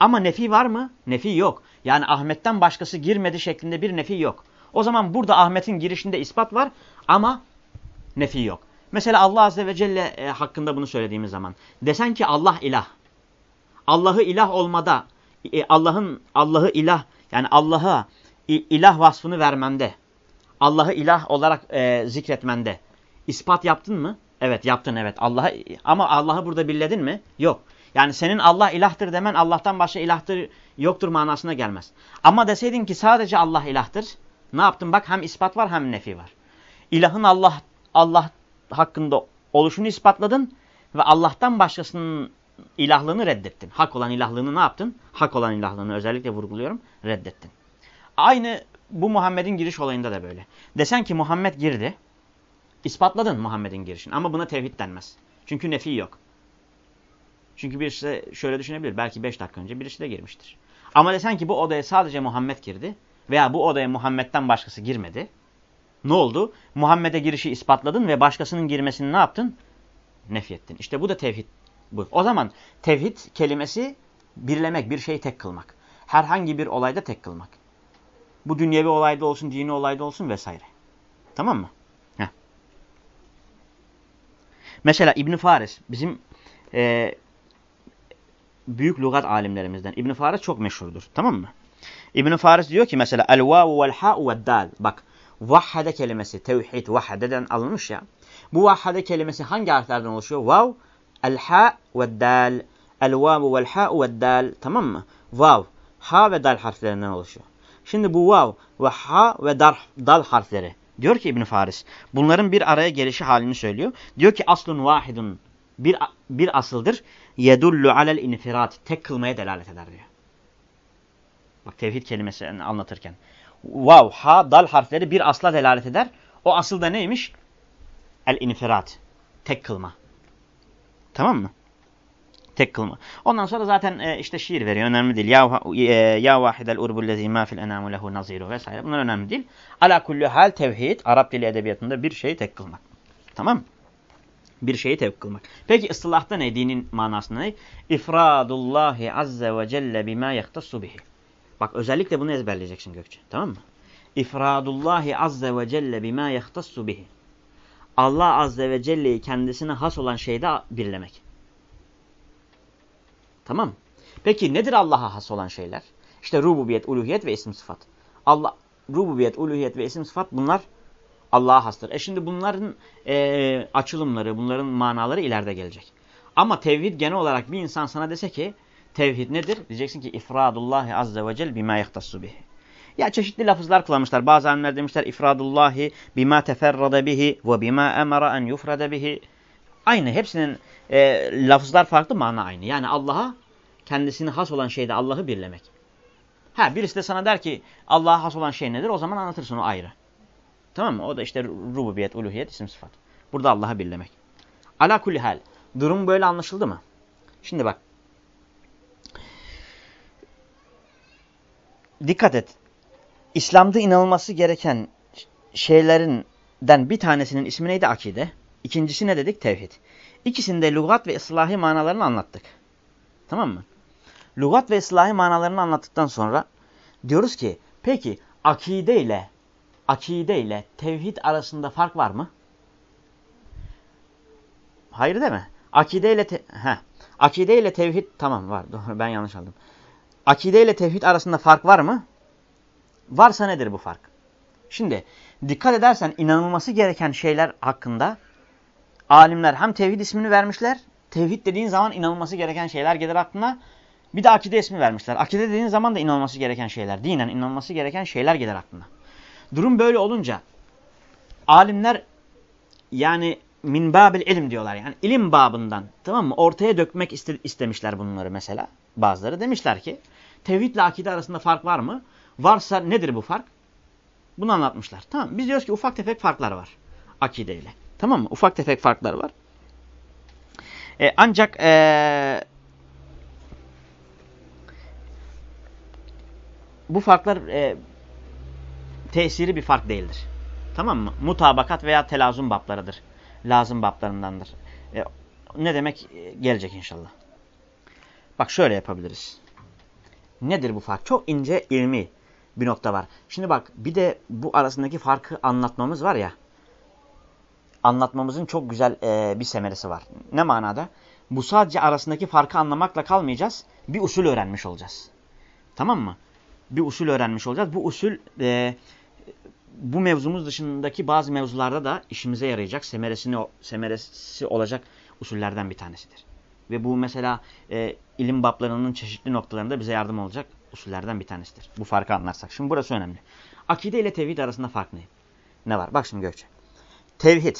Ama nefi var mı? Nefi yok. Yani Ahmet'ten başkası girmedi şeklinde bir nefi yok. O zaman burada Ahmet'in girişinde ispat var ama nefi yok. Mesela Allah Azze ve Celle e, hakkında bunu söylediğimiz zaman. Desen ki Allah ilah. Allah'ı ilah olmada, e, Allah'ın Allah'ı ilah yani Allah'a ilah vasfını vermende, Allah'ı ilah olarak e, zikretmende ispat yaptın mı? Evet yaptın evet. Allah'ı ama Allah'ı burada billedin mi? Yok. Yani senin Allah ilahtır demen Allah'tan başka ilahtır yoktur manasına gelmez. Ama deseydin ki sadece Allah ilahtır. Ne yaptın? Bak hem ispat var hem nefi var. İlahın Allah Allah hakkında oluşunu ispatladın ve Allah'tan başkasının ilahlığını reddettin. Hak olan ilahlığını ne yaptın? Hak olan ilahlığını özellikle vurguluyorum. Reddettin. Aynı bu Muhammed'in giriş olayında da böyle. Desen ki Muhammed girdi. İspatladın Muhammed'in girişini ama buna tevhid denmez. Çünkü nefi yok. Çünkü birisi şöyle düşünebilir. Belki 5 dakika önce birisi de girmiştir. Ama desen ki bu odaya sadece Muhammed girdi veya bu odaya Muhammed'den başkası girmedi. Ne oldu? Muhammed'e girişi ispatladın ve başkasının girmesini ne yaptın? Nefyettin. İşte bu da tevhid. Bu. O zaman tevhid kelimesi birlemek, bir şeyi tek kılmak. Herhangi bir olayda tek kılmak. Bu dünyevi olayda olsun, dini olayda olsun vesaire. Tamam mı? Heh. Mesela İbn Faris bizim e, büyük lügat alimlerimizden. İbn Faris çok meşhurdur. Tamam mı? İbn Faris diyor ki mesela el vavu vel ha'u ve dal. Bak vahhade kelimesi tevhid vahhadeden alınmış ya. Bu vahhade kelimesi hangi harflerden oluşuyor? Vav, el ha ve dal. El vavu vel ha'u ve dal. Tamam mı? Vav, ha ve dal harflerinden oluşuyor. Şimdi bu vav ve ha ve dal, dal harfleri. Diyor ki İbn Faris. Bunların bir araya gelişi halini söylüyor. Diyor ki aslun vahidun. Bir, bir asıldır. Yedullu alel infirat. Tek kılmaya delalet eder diyor. Bak tevhid kelimesini anlatırken. Vav, ha, dal harfleri bir asla delalet eder. O asıl da neymiş? El infirat. Tek kılma. Tamam mı? Tek kılma. Ondan sonra zaten e, işte şiir veriyor. Önemli değil. Ya, e, ya vahidel urbul lezi ma fil enamu lehu naziru vesaire. Bunlar önemli değil. Ala kulli hal tevhid Arap dili edebiyatında bir şeyi tek kılmak. Tamam mı? Bir şeyi tek kılmak. Peki ıslahta ne? Dinin manasında ne? İfradullahi azze ve celle bima yahtassu bihi. Bak özellikle bunu ezberleyeceksin Gökçe. Tamam mı? İfradullahi azze ve celle bima yahtassu bihi. Allah azze ve celle'yi kendisine has olan şeyde birlemek. Tamam Peki nedir Allah'a has olan şeyler? İşte rububiyet, uluhiyet ve isim sıfat. Allah rububiyet, uluhiyet ve isim sıfat bunlar Allah'a hastır. E şimdi bunların e, açılımları, bunların manaları ileride gelecek. Ama tevhid genel olarak bir insan sana dese ki tevhid nedir? Diyeceksin ki ifradullahi azze ve cel bima yahtassu bihi. Ya çeşitli lafızlar kullanmışlar. Bazı alimler demişler ifradullahi bima teferrade bihi ve bima emara en yufrade bihi. Aynı. Hepsinin e, lafızlar farklı, mana aynı. Yani Allah'a kendisine has olan şeyde Allah'ı birlemek. Ha birisi de sana der ki Allah'a has olan şey nedir? O zaman anlatırsın o ayrı. Tamam mı? O da işte rububiyet, uluhiyet, isim sıfat. Burada Allah'ı birlemek. Ala kulli hal. Durum böyle anlaşıldı mı? Şimdi bak. Dikkat et. İslam'da inanılması gereken şeylerinden bir tanesinin ismi neydi? Akide. İkincisi ne dedik? Tevhid. İkisinde lügat ve ıslahi manalarını anlattık. Tamam mı? Lügat ve ıslahi manalarını anlattıktan sonra diyoruz ki peki akide ile akide ile tevhid arasında fark var mı? Hayır mi? Akide ile te Heh. akide ile tevhid tamam var. Doğru ben yanlış aldım. Akide ile tevhid arasında fark var mı? Varsa nedir bu fark? Şimdi dikkat edersen inanılması gereken şeyler hakkında alimler hem tevhid ismini vermişler. Tevhid dediğin zaman inanılması gereken şeyler gelir aklına. Bir de akide ismi vermişler. Akide dediğin zaman da inanılması gereken şeyler. Dinen inanılması gereken şeyler gelir aklına. Durum böyle olunca alimler yani min babil ilim diyorlar. Yani ilim babından tamam mı? Ortaya dökmek iste istemişler bunları mesela. Bazıları demişler ki tevhid ile akide arasında fark var mı? Varsa nedir bu fark? Bunu anlatmışlar. Tamam Biz diyoruz ki ufak tefek farklar var akide ile. Tamam mı? Ufak tefek farklar var. E, ancak e, bu farklar e, tesiri bir fark değildir. Tamam mı? Mutabakat veya telazum bablarıdır. Lazım bablarındandır. E, ne demek e, gelecek inşallah. Bak şöyle yapabiliriz. Nedir bu fark? Çok ince ilmi bir nokta var. Şimdi bak bir de bu arasındaki farkı anlatmamız var ya anlatmamızın çok güzel e, bir semeresi var. Ne manada? Bu sadece arasındaki farkı anlamakla kalmayacağız. Bir usul öğrenmiş olacağız. Tamam mı? Bir usul öğrenmiş olacağız. Bu usul e, bu mevzumuz dışındaki bazı mevzularda da işimize yarayacak. Semeresini, semeresi olacak usullerden bir tanesidir. Ve bu mesela e, ilim bablarının çeşitli noktalarında bize yardım olacak usullerden bir tanesidir. Bu farkı anlarsak. Şimdi burası önemli. Akide ile tevhid arasında fark ne? Ne var? Bak şimdi Gökçe. Tevhid.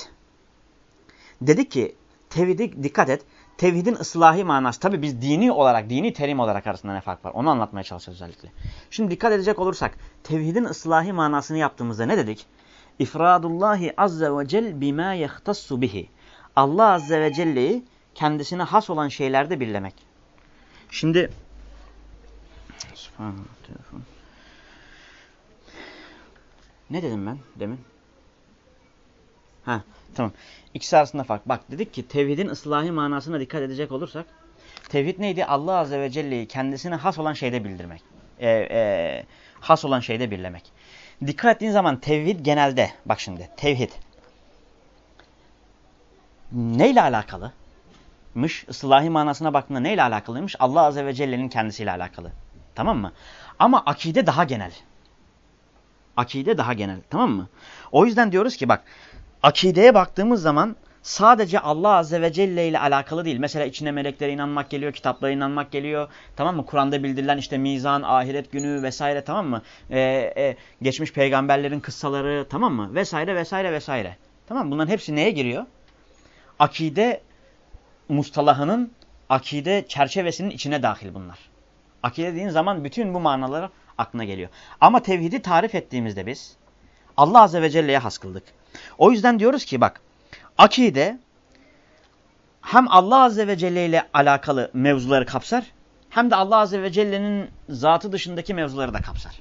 Dedik ki tevhidi dikkat et. Tevhidin ıslahi manası. Tabi biz dini olarak, dini terim olarak arasında ne fark var? Onu anlatmaya çalışacağız özellikle. Şimdi dikkat edecek olursak tevhidin ıslahi manasını yaptığımızda ne dedik? İfradullahi azze ve cel bima yahtassu bihi. Allah azze ve celle'yi kendisine has olan şeylerde birlemek. Şimdi Ne dedim ben demin? Ha, tamam. İkisi arasında fark. Bak dedik ki tevhidin ıslahi manasına dikkat edecek olursak tevhid neydi? Allah Azze ve Celle'yi kendisine has olan şeyde bildirmek. Ee, e, has olan şeyde birlemek. Dikkat ettiğin zaman tevhid genelde bak şimdi tevhid neyle alakalı? mış. Islahi manasına baktığında neyle alakalıymış? Allah Azze ve Celle'nin kendisiyle alakalı. Tamam mı? Ama akide daha genel. Akide daha genel. Tamam mı? O yüzden diyoruz ki bak akideye baktığımız zaman sadece Allah Azze ve Celle ile alakalı değil. Mesela içine meleklere inanmak geliyor, kitaplara inanmak geliyor. Tamam mı? Kur'an'da bildirilen işte mizan, ahiret günü vesaire tamam mı? Ee, e, geçmiş peygamberlerin kıssaları tamam mı? Vesaire vesaire vesaire. Tamam mı? Bunların hepsi neye giriyor? Akide mustalahının, akide çerçevesinin içine dahil bunlar. Akide dediğin zaman bütün bu manalar aklına geliyor. Ama tevhidi tarif ettiğimizde biz Allah Azze ve Celle'ye has kıldık. O yüzden diyoruz ki bak akide hem Allah Azze ve Celle ile alakalı mevzuları kapsar hem de Allah Azze ve Celle'nin zatı dışındaki mevzuları da kapsar.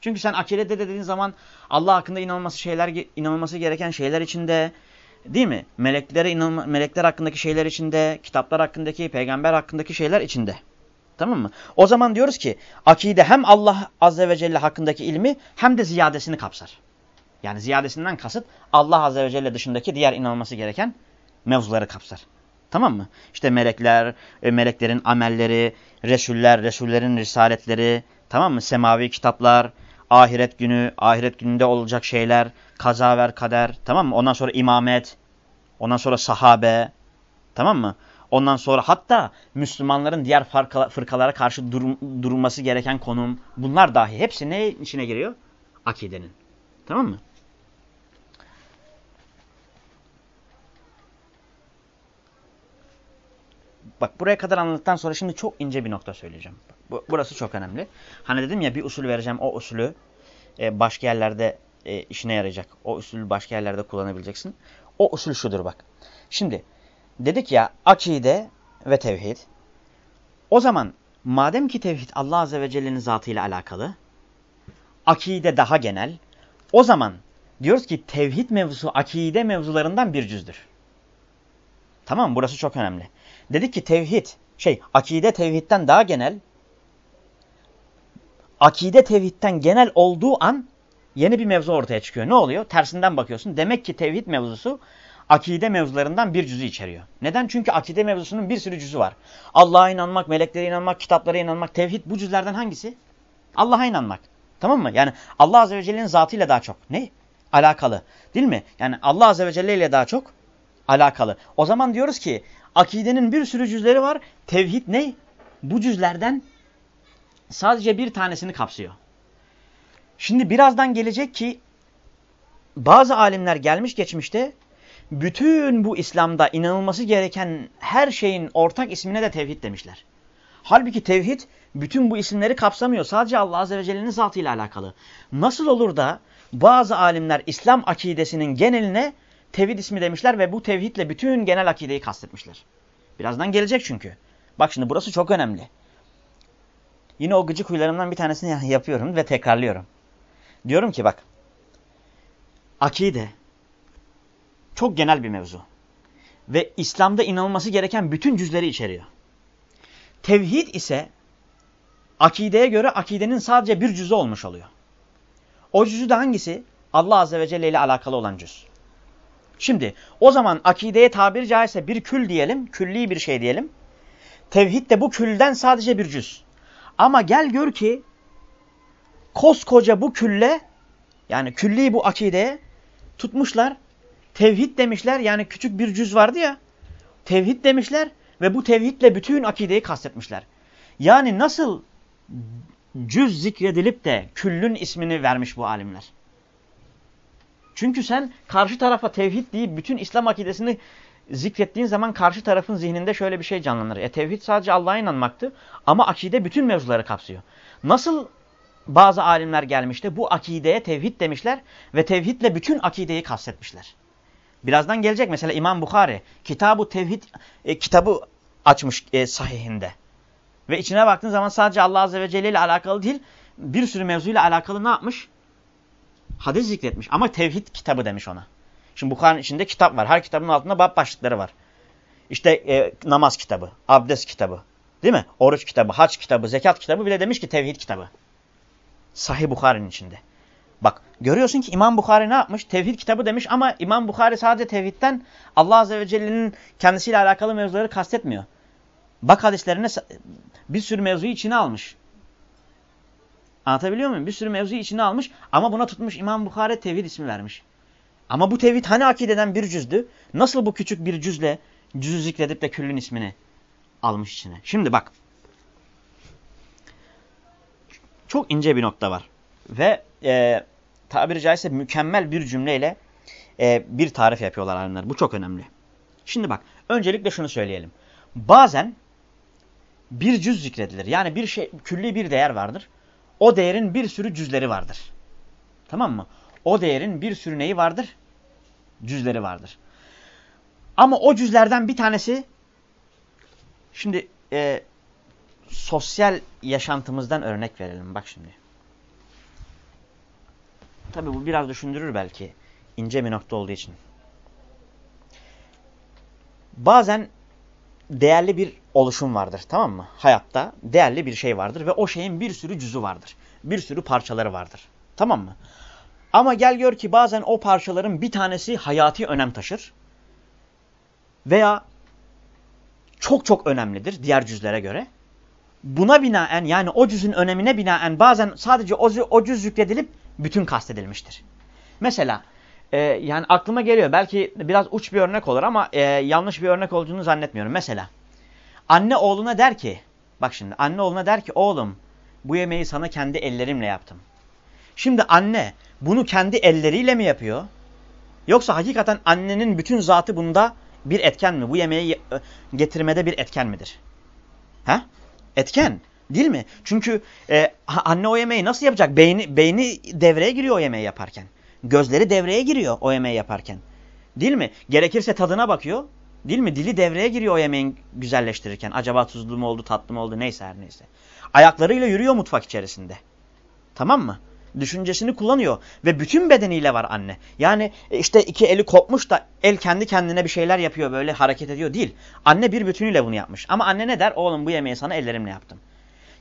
Çünkü sen akidede dediğin zaman Allah hakkında inanılması şeyler inanılması gereken şeyler içinde değil mi? Meleklere inanma, melekler hakkındaki şeyler içinde, kitaplar hakkındaki, peygamber hakkındaki şeyler içinde. Tamam mı? O zaman diyoruz ki akide hem Allah Azze ve Celle hakkındaki ilmi hem de ziyadesini kapsar. Yani ziyadesinden kasıt Allah Azze ve Celle dışındaki diğer inanılması gereken mevzuları kapsar. Tamam mı? İşte melekler, e, meleklerin amelleri, resuller, resullerin risaletleri, tamam mı? Semavi kitaplar, ahiret günü, ahiret gününde olacak şeyler, kaza ver kader, tamam mı? Ondan sonra imamet, ondan sonra sahabe, tamam mı? Ondan sonra hatta Müslümanların diğer fırkalara karşı dur durulması gereken konum, bunlar dahi hepsi ne içine giriyor? Akidenin. Tamam mı? Bak buraya kadar anladıktan sonra şimdi çok ince bir nokta söyleyeceğim. Burası çok önemli. Hani dedim ya bir usul vereceğim o usulü e, başka yerlerde e, işine yarayacak. O usulü başka yerlerde kullanabileceksin. O usul şudur bak. Şimdi dedik ya akide ve tevhid. O zaman madem ki tevhid Allah Azze ve Celle'nin zatıyla alakalı, akide daha genel, o zaman diyoruz ki tevhid mevzusu akide mevzularından bir cüzdür. Tamam mı? Burası çok önemli. Dedik ki tevhid, şey akide tevhidten daha genel. Akide tevhidten genel olduğu an yeni bir mevzu ortaya çıkıyor. Ne oluyor? Tersinden bakıyorsun. Demek ki tevhid mevzusu akide mevzularından bir cüzü içeriyor. Neden? Çünkü akide mevzusunun bir sürü cüzü var. Allah'a inanmak, meleklere inanmak, kitaplara inanmak. Tevhid bu cüzlerden hangisi? Allah'a inanmak. Tamam mı? Yani Allah Azze ve Celle'nin zatıyla daha çok. Ne? Alakalı. Değil mi? Yani Allah Azze ve Celle ile daha çok alakalı. O zaman diyoruz ki akidenin bir sürü cüzleri var. Tevhid ne? Bu cüzlerden sadece bir tanesini kapsıyor. Şimdi birazdan gelecek ki bazı alimler gelmiş geçmişte bütün bu İslam'da inanılması gereken her şeyin ortak ismine de tevhid demişler. Halbuki tevhid bütün bu isimleri kapsamıyor. Sadece Allah Azze ve Celle'nin zatıyla alakalı. Nasıl olur da bazı alimler İslam akidesinin geneline tevhid ismi demişler ve bu tevhidle bütün genel akideyi kastetmişler. Birazdan gelecek çünkü. Bak şimdi burası çok önemli. Yine o gıcık huylarımdan bir tanesini yapıyorum ve tekrarlıyorum. Diyorum ki bak. Akide çok genel bir mevzu. Ve İslam'da inanılması gereken bütün cüzleri içeriyor. Tevhid ise akideye göre akidenin sadece bir cüzü olmuş oluyor. O cüzü de hangisi? Allah Azze ve Celle ile alakalı olan cüz. Şimdi o zaman akideye tabiri caizse bir kül diyelim, külli bir şey diyelim. Tevhid de bu külden sadece bir cüz. Ama gel gör ki koskoca bu külle yani külli bu akideye tutmuşlar. Tevhid demişler yani küçük bir cüz vardı ya. Tevhid demişler ve bu tevhidle bütün akideyi kastetmişler. Yani nasıl cüz zikredilip de küllün ismini vermiş bu alimler. Çünkü sen karşı tarafa tevhid deyip bütün İslam akidesini zikrettiğin zaman karşı tarafın zihninde şöyle bir şey canlanır. E tevhid sadece Allah'a inanmaktı ama akide bütün mevzuları kapsıyor. Nasıl bazı alimler gelmişti bu akideye tevhid demişler ve tevhidle bütün akideyi kastetmişler. Birazdan gelecek mesela İmam Bukhari kitabı tevhid e, kitabı açmış e, sahihinde. Ve içine baktığın zaman sadece Allah Azze ve Celle ile alakalı değil bir sürü mevzuyla alakalı ne yapmış? Hadis zikretmiş ama tevhid kitabı demiş ona. Şimdi Bukhari'nin içinde kitap var. Her kitabın altında bab başlıkları var. İşte e, namaz kitabı, abdest kitabı, değil mi? Oruç kitabı, hac kitabı, zekat kitabı bile demiş ki tevhid kitabı. Sahih Bukhari'nin içinde. Bak görüyorsun ki İmam Bukhari ne yapmış? Tevhid kitabı demiş ama İmam Bukhari sadece tevhidden Allah Azze ve Celle'nin kendisiyle alakalı mevzuları kastetmiyor. Bak hadislerine bir sürü mevzuyu içine almış. Anlatabiliyor muyum? Bir sürü mevzuyu içine almış ama buna tutmuş İmam Bukhari tevhid ismi vermiş. Ama bu tevhid hani akideden bir cüzdü? Nasıl bu küçük bir cüzle cüzü zikredip de küllün ismini almış içine? Şimdi bak. Çok ince bir nokta var. Ve e, tabiri caizse mükemmel bir cümleyle e, bir tarif yapıyorlar alimler. Bu çok önemli. Şimdi bak. Öncelikle şunu söyleyelim. Bazen bir cüz zikredilir. Yani bir şey külli bir değer vardır. O değerin bir sürü cüzleri vardır. Tamam mı? O değerin bir sürü neyi vardır? Cüzleri vardır. Ama o cüzlerden bir tanesi şimdi e, sosyal yaşantımızdan örnek verelim. Bak şimdi. Tabi bu biraz düşündürür belki. ince bir nokta olduğu için. Bazen değerli bir oluşum vardır tamam mı? Hayatta değerli bir şey vardır ve o şeyin bir sürü cüzü vardır. Bir sürü parçaları vardır. Tamam mı? Ama gel gör ki bazen o parçaların bir tanesi hayati önem taşır. Veya çok çok önemlidir diğer cüzlere göre. Buna binaen yani o cüzün önemine binaen bazen sadece o, o cüz yükledilip bütün kastedilmiştir. Mesela e, yani aklıma geliyor belki biraz uç bir örnek olur ama e, yanlış bir örnek olduğunu zannetmiyorum. Mesela anne oğluna der ki bak şimdi anne oğluna der ki oğlum bu yemeği sana kendi ellerimle yaptım. Şimdi anne bunu kendi elleriyle mi yapıyor? Yoksa hakikaten annenin bütün zatı bunda bir etken mi? Bu yemeği e, getirmede bir etken midir? Ha? Etken. Değil mi? Çünkü e, anne o yemeği nasıl yapacak? Beyni, beyni devreye giriyor o yemeği yaparken. Gözleri devreye giriyor o yemeği yaparken. Değil mi? Gerekirse tadına bakıyor. Değil mi? Dili devreye giriyor o yemeğin güzelleştirirken. Acaba tuzlu mu oldu, tatlı mı oldu neyse her neyse. Ayaklarıyla yürüyor mutfak içerisinde. Tamam mı? Düşüncesini kullanıyor. Ve bütün bedeniyle var anne. Yani e, işte iki eli kopmuş da el kendi kendine bir şeyler yapıyor böyle hareket ediyor değil. Anne bir bütünüyle bunu yapmış. Ama anne ne der? Oğlum bu yemeği sana ellerimle yaptım.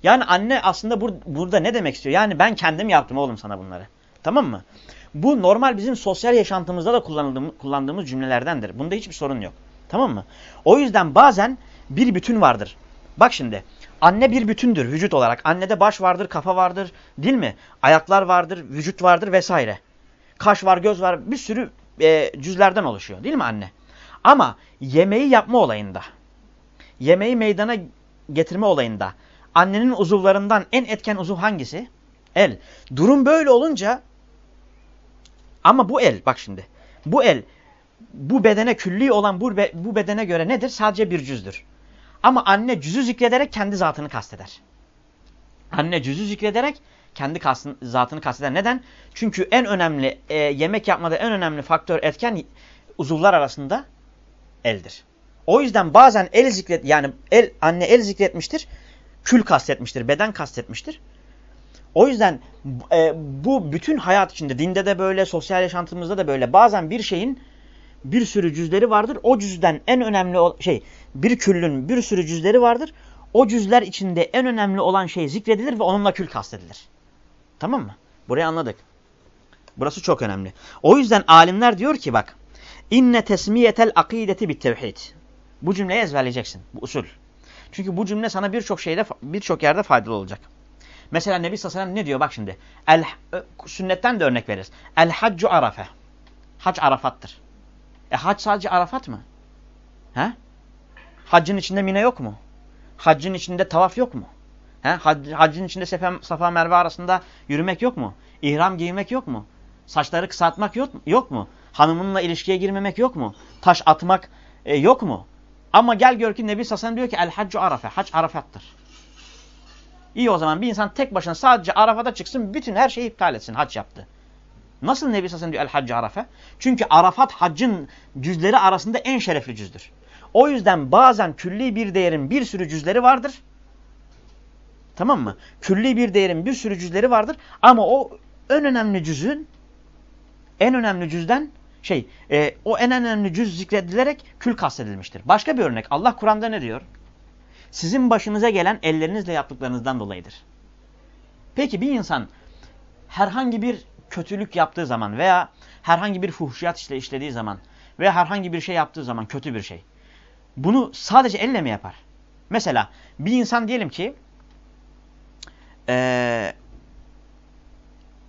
Yani anne aslında bur burada ne demek istiyor? Yani ben kendim yaptım oğlum sana bunları. Tamam mı? Bu normal bizim sosyal yaşantımızda da kullandığımız, cümlelerdendir. Bunda hiçbir sorun yok. Tamam mı? O yüzden bazen bir bütün vardır. Bak şimdi anne bir bütündür vücut olarak. Annede baş vardır, kafa vardır değil mi? Ayaklar vardır, vücut vardır vesaire. Kaş var, göz var bir sürü e, cüzlerden oluşuyor değil mi anne? Ama yemeği yapma olayında, yemeği meydana getirme olayında annenin uzuvlarından en etken uzuv hangisi? El. Durum böyle olunca ama bu el bak şimdi bu el bu bedene külli olan bu, bu bedene göre nedir? Sadece bir cüzdür. Ama anne cüzü zikrederek kendi zatını kasteder. Anne cüzü zikrederek kendi kastın, zatını kasteder. Neden? Çünkü en önemli e, yemek yapmada en önemli faktör etken uzuvlar arasında eldir. O yüzden bazen el zikret yani el anne el zikretmiştir. Kül kastetmiştir, beden kastetmiştir. O yüzden e, bu bütün hayat içinde dinde de böyle, sosyal yaşantımızda da böyle bazen bir şeyin bir sürü cüzleri vardır. O cüzden en önemli şey bir küllün bir sürü cüzleri vardır. O cüzler içinde en önemli olan şey zikredilir ve onunla kül kastedilir. Tamam mı? Burayı anladık. Burası çok önemli. O yüzden alimler diyor ki bak inne tesmiyetel akideti bit tevhid. Bu cümleyi ezberleyeceksin. Bu usul. Çünkü bu cümle sana birçok şeyde birçok yerde faydalı olacak. Mesela Nebi sallallahu ne diyor bak şimdi. El, sünnetten de örnek veririz. El haccu arafe. Hac Arafat'tır. E hac sadece Arafat mı? He? Haccın içinde mine yok mu? Haccın içinde tavaf yok mu? He? Hac, haccın içinde Safa, Safa Merve arasında yürümek yok mu? İhram giymek yok mu? Saçları kısaltmak yok, yok mu? Hanımınla ilişkiye girmemek yok mu? Taş atmak e, yok mu? Ama gel gör ki Nebi Sasan diyor ki el haccu arafe. Hac Arafat'tır. İyi o zaman bir insan tek başına sadece Arafat'a çıksın bütün her şeyi iptal etsin hac yaptı. Nasıl Nebi Sallallahu diyor el hacc arafe? Çünkü Arafat haccın cüzleri arasında en şerefli cüzdür. O yüzden bazen külli bir değerin bir sürü cüzleri vardır. Tamam mı? Külli bir değerin bir sürü cüzleri vardır. Ama o en önemli cüzün en önemli cüzden şey e, o en önemli cüz zikredilerek kül kastedilmiştir. Başka bir örnek. Allah Kur'an'da ne diyor? Sizin başınıza gelen ellerinizle yaptıklarınızdan dolayıdır. Peki bir insan herhangi bir kötülük yaptığı zaman veya herhangi bir fuhşiyat işle işlediği zaman veya herhangi bir şey yaptığı zaman kötü bir şey. Bunu sadece elle mi yapar? Mesela bir insan diyelim ki ee,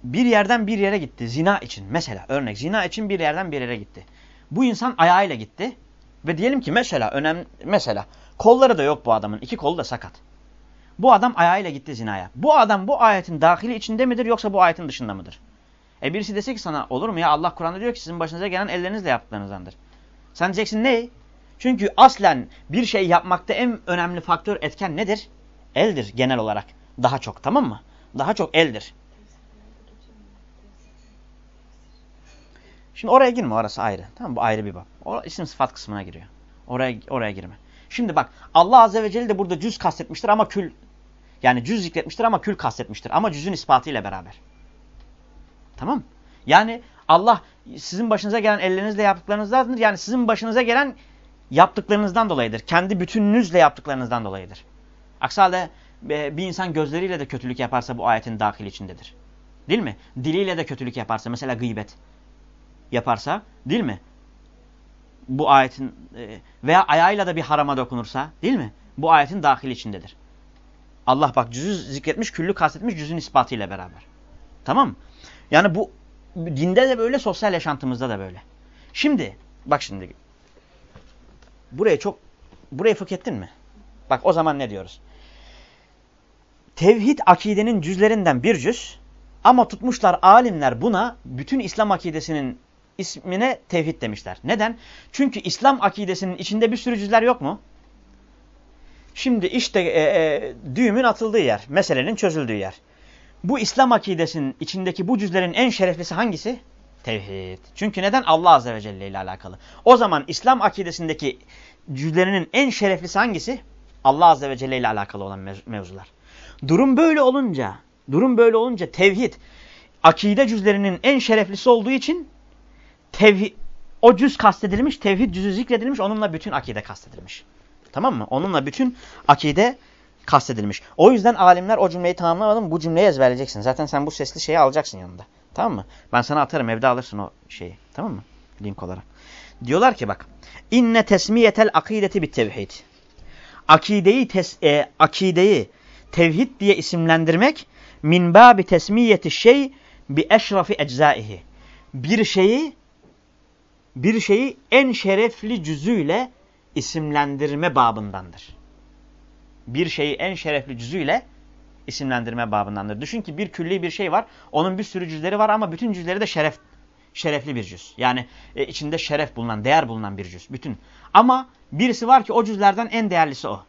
bir yerden bir yere gitti zina için mesela örnek zina için bir yerden bir yere gitti. Bu insan ayağıyla gitti ve diyelim ki mesela önemli mesela kolları da yok bu adamın iki kolu da sakat. Bu adam ayağıyla gitti zinaya. Bu adam bu ayetin dahili içinde midir yoksa bu ayetin dışında mıdır? E birisi dese ki sana olur mu ya Allah Kur'an'da diyor ki sizin başınıza gelen ellerinizle yaptıklarınızdandır. Sen diyeceksin ne? Çünkü aslen bir şey yapmakta en önemli faktör etken nedir? Eldir genel olarak. Daha çok tamam mı? Daha çok eldir. Şimdi oraya girme orası ayrı. Tamam Bu ayrı bir bab. O isim sıfat kısmına giriyor. Oraya oraya girme. Şimdi bak Allah Azze ve Celle de burada cüz kastetmiştir ama kül yani cüz zikretmiştir ama kül kastetmiştir. Ama cüzün ispatı ile beraber. Tamam Yani Allah sizin başınıza gelen ellerinizle yaptıklarınızdandır. Yani sizin başınıza gelen yaptıklarınızdan dolayıdır. Kendi bütününüzle yaptıklarınızdan dolayıdır. Aksi halde e, bir insan gözleriyle de kötülük yaparsa bu ayetin dahil içindedir. Değil mi? Diliyle de kötülük yaparsa mesela gıybet yaparsa değil mi? Bu ayetin e, veya ayağıyla da bir harama dokunursa değil mi? Bu ayetin dahil içindedir. Allah bak cüzü zikretmiş, küllü kastetmiş cüzün ispatıyla beraber. Tamam mı? Yani bu dinde de böyle, sosyal yaşantımızda da böyle. Şimdi, bak şimdi. Buraya çok, burayı fıkh ettin mi? Bak o zaman ne diyoruz? Tevhid akidenin cüzlerinden bir cüz ama tutmuşlar alimler buna bütün İslam akidesinin ismine tevhid demişler. Neden? Çünkü İslam akidesinin içinde bir sürü cüzler yok mu? Şimdi işte e, e, düğümün atıldığı yer, meselenin çözüldüğü yer. Bu İslam akidesinin içindeki bu cüzlerin en şereflisi hangisi? Tevhid. Çünkü neden? Allah Azze ve Celle ile alakalı. O zaman İslam akidesindeki cüzlerinin en şereflisi hangisi? Allah Azze ve Celle ile alakalı olan mev mevzular. Durum böyle olunca, durum böyle olunca tevhid, akide cüzlerinin en şereflisi olduğu için tevhid, o cüz kastedilmiş, tevhid cüzü zikredilmiş, onunla bütün akide kastedilmiş. Tamam mı? Onunla bütün akide kastedilmiş. O yüzden alimler o cümleyi tamamlamadım. Bu cümleyi ezberleyeceksin. Zaten sen bu sesli şeyi alacaksın yanında. Tamam mı? Ben sana atarım evde alırsın o şeyi. Tamam mı? Link olarak. Diyorlar ki bak. İnne tesmiyetel akideti bit tevhid. Akideyi, tes, e, akideyi tevhid diye isimlendirmek min babi tesmiyeti şey bi eşrafi eczaihi. Bir şeyi bir şeyi en şerefli cüzüyle isimlendirme babındandır bir şeyi en şerefli cüzüyle isimlendirme babındandır. Düşün ki bir külli bir şey var. Onun bir sürü cüzleri var ama bütün cüzleri de şeref şerefli bir cüz. Yani e, içinde şeref bulunan, değer bulunan bir cüz. Bütün. Ama birisi var ki o cüzlerden en değerlisi o.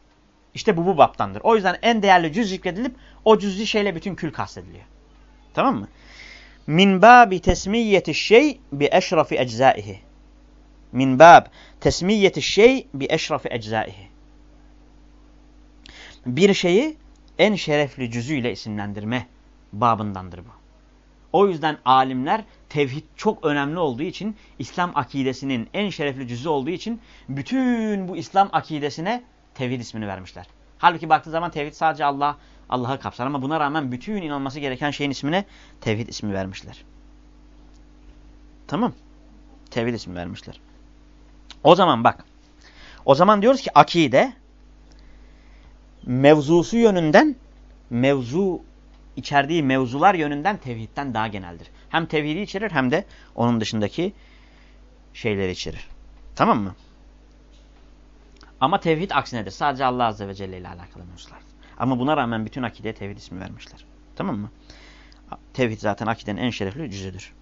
İşte bu bu baptandır. O yüzden en değerli cüz zikredilip o cüzlü şeyle bütün kül kastediliyor. Tamam mı? Min babi tesmiyeti şey bi eşrafi eczaihi. Min bab tesmiyeti şey bi eşrafi eczaihi bir şeyi en şerefli cüzüyle isimlendirme babındandır bu. O yüzden alimler tevhid çok önemli olduğu için İslam akidesinin en şerefli cüzü olduğu için bütün bu İslam akidesine tevhid ismini vermişler. Halbuki baktığı zaman tevhid sadece Allah Allah'ı kapsar ama buna rağmen bütün inanması gereken şeyin ismine tevhid ismi vermişler. Tamam. Tevhid ismi vermişler. O zaman bak. O zaman diyoruz ki akide mevzusu yönünden mevzu içerdiği mevzular yönünden tevhidden daha geneldir. Hem tevhidi içerir hem de onun dışındaki şeyleri içerir. Tamam mı? Ama tevhid aksinedir. Sadece Allah Azze ve Celle ile alakalı mevzulardır. Ama buna rağmen bütün akideye tevhid ismi vermişler. Tamam mı? Tevhid zaten akidenin en şerefli cüzüdür.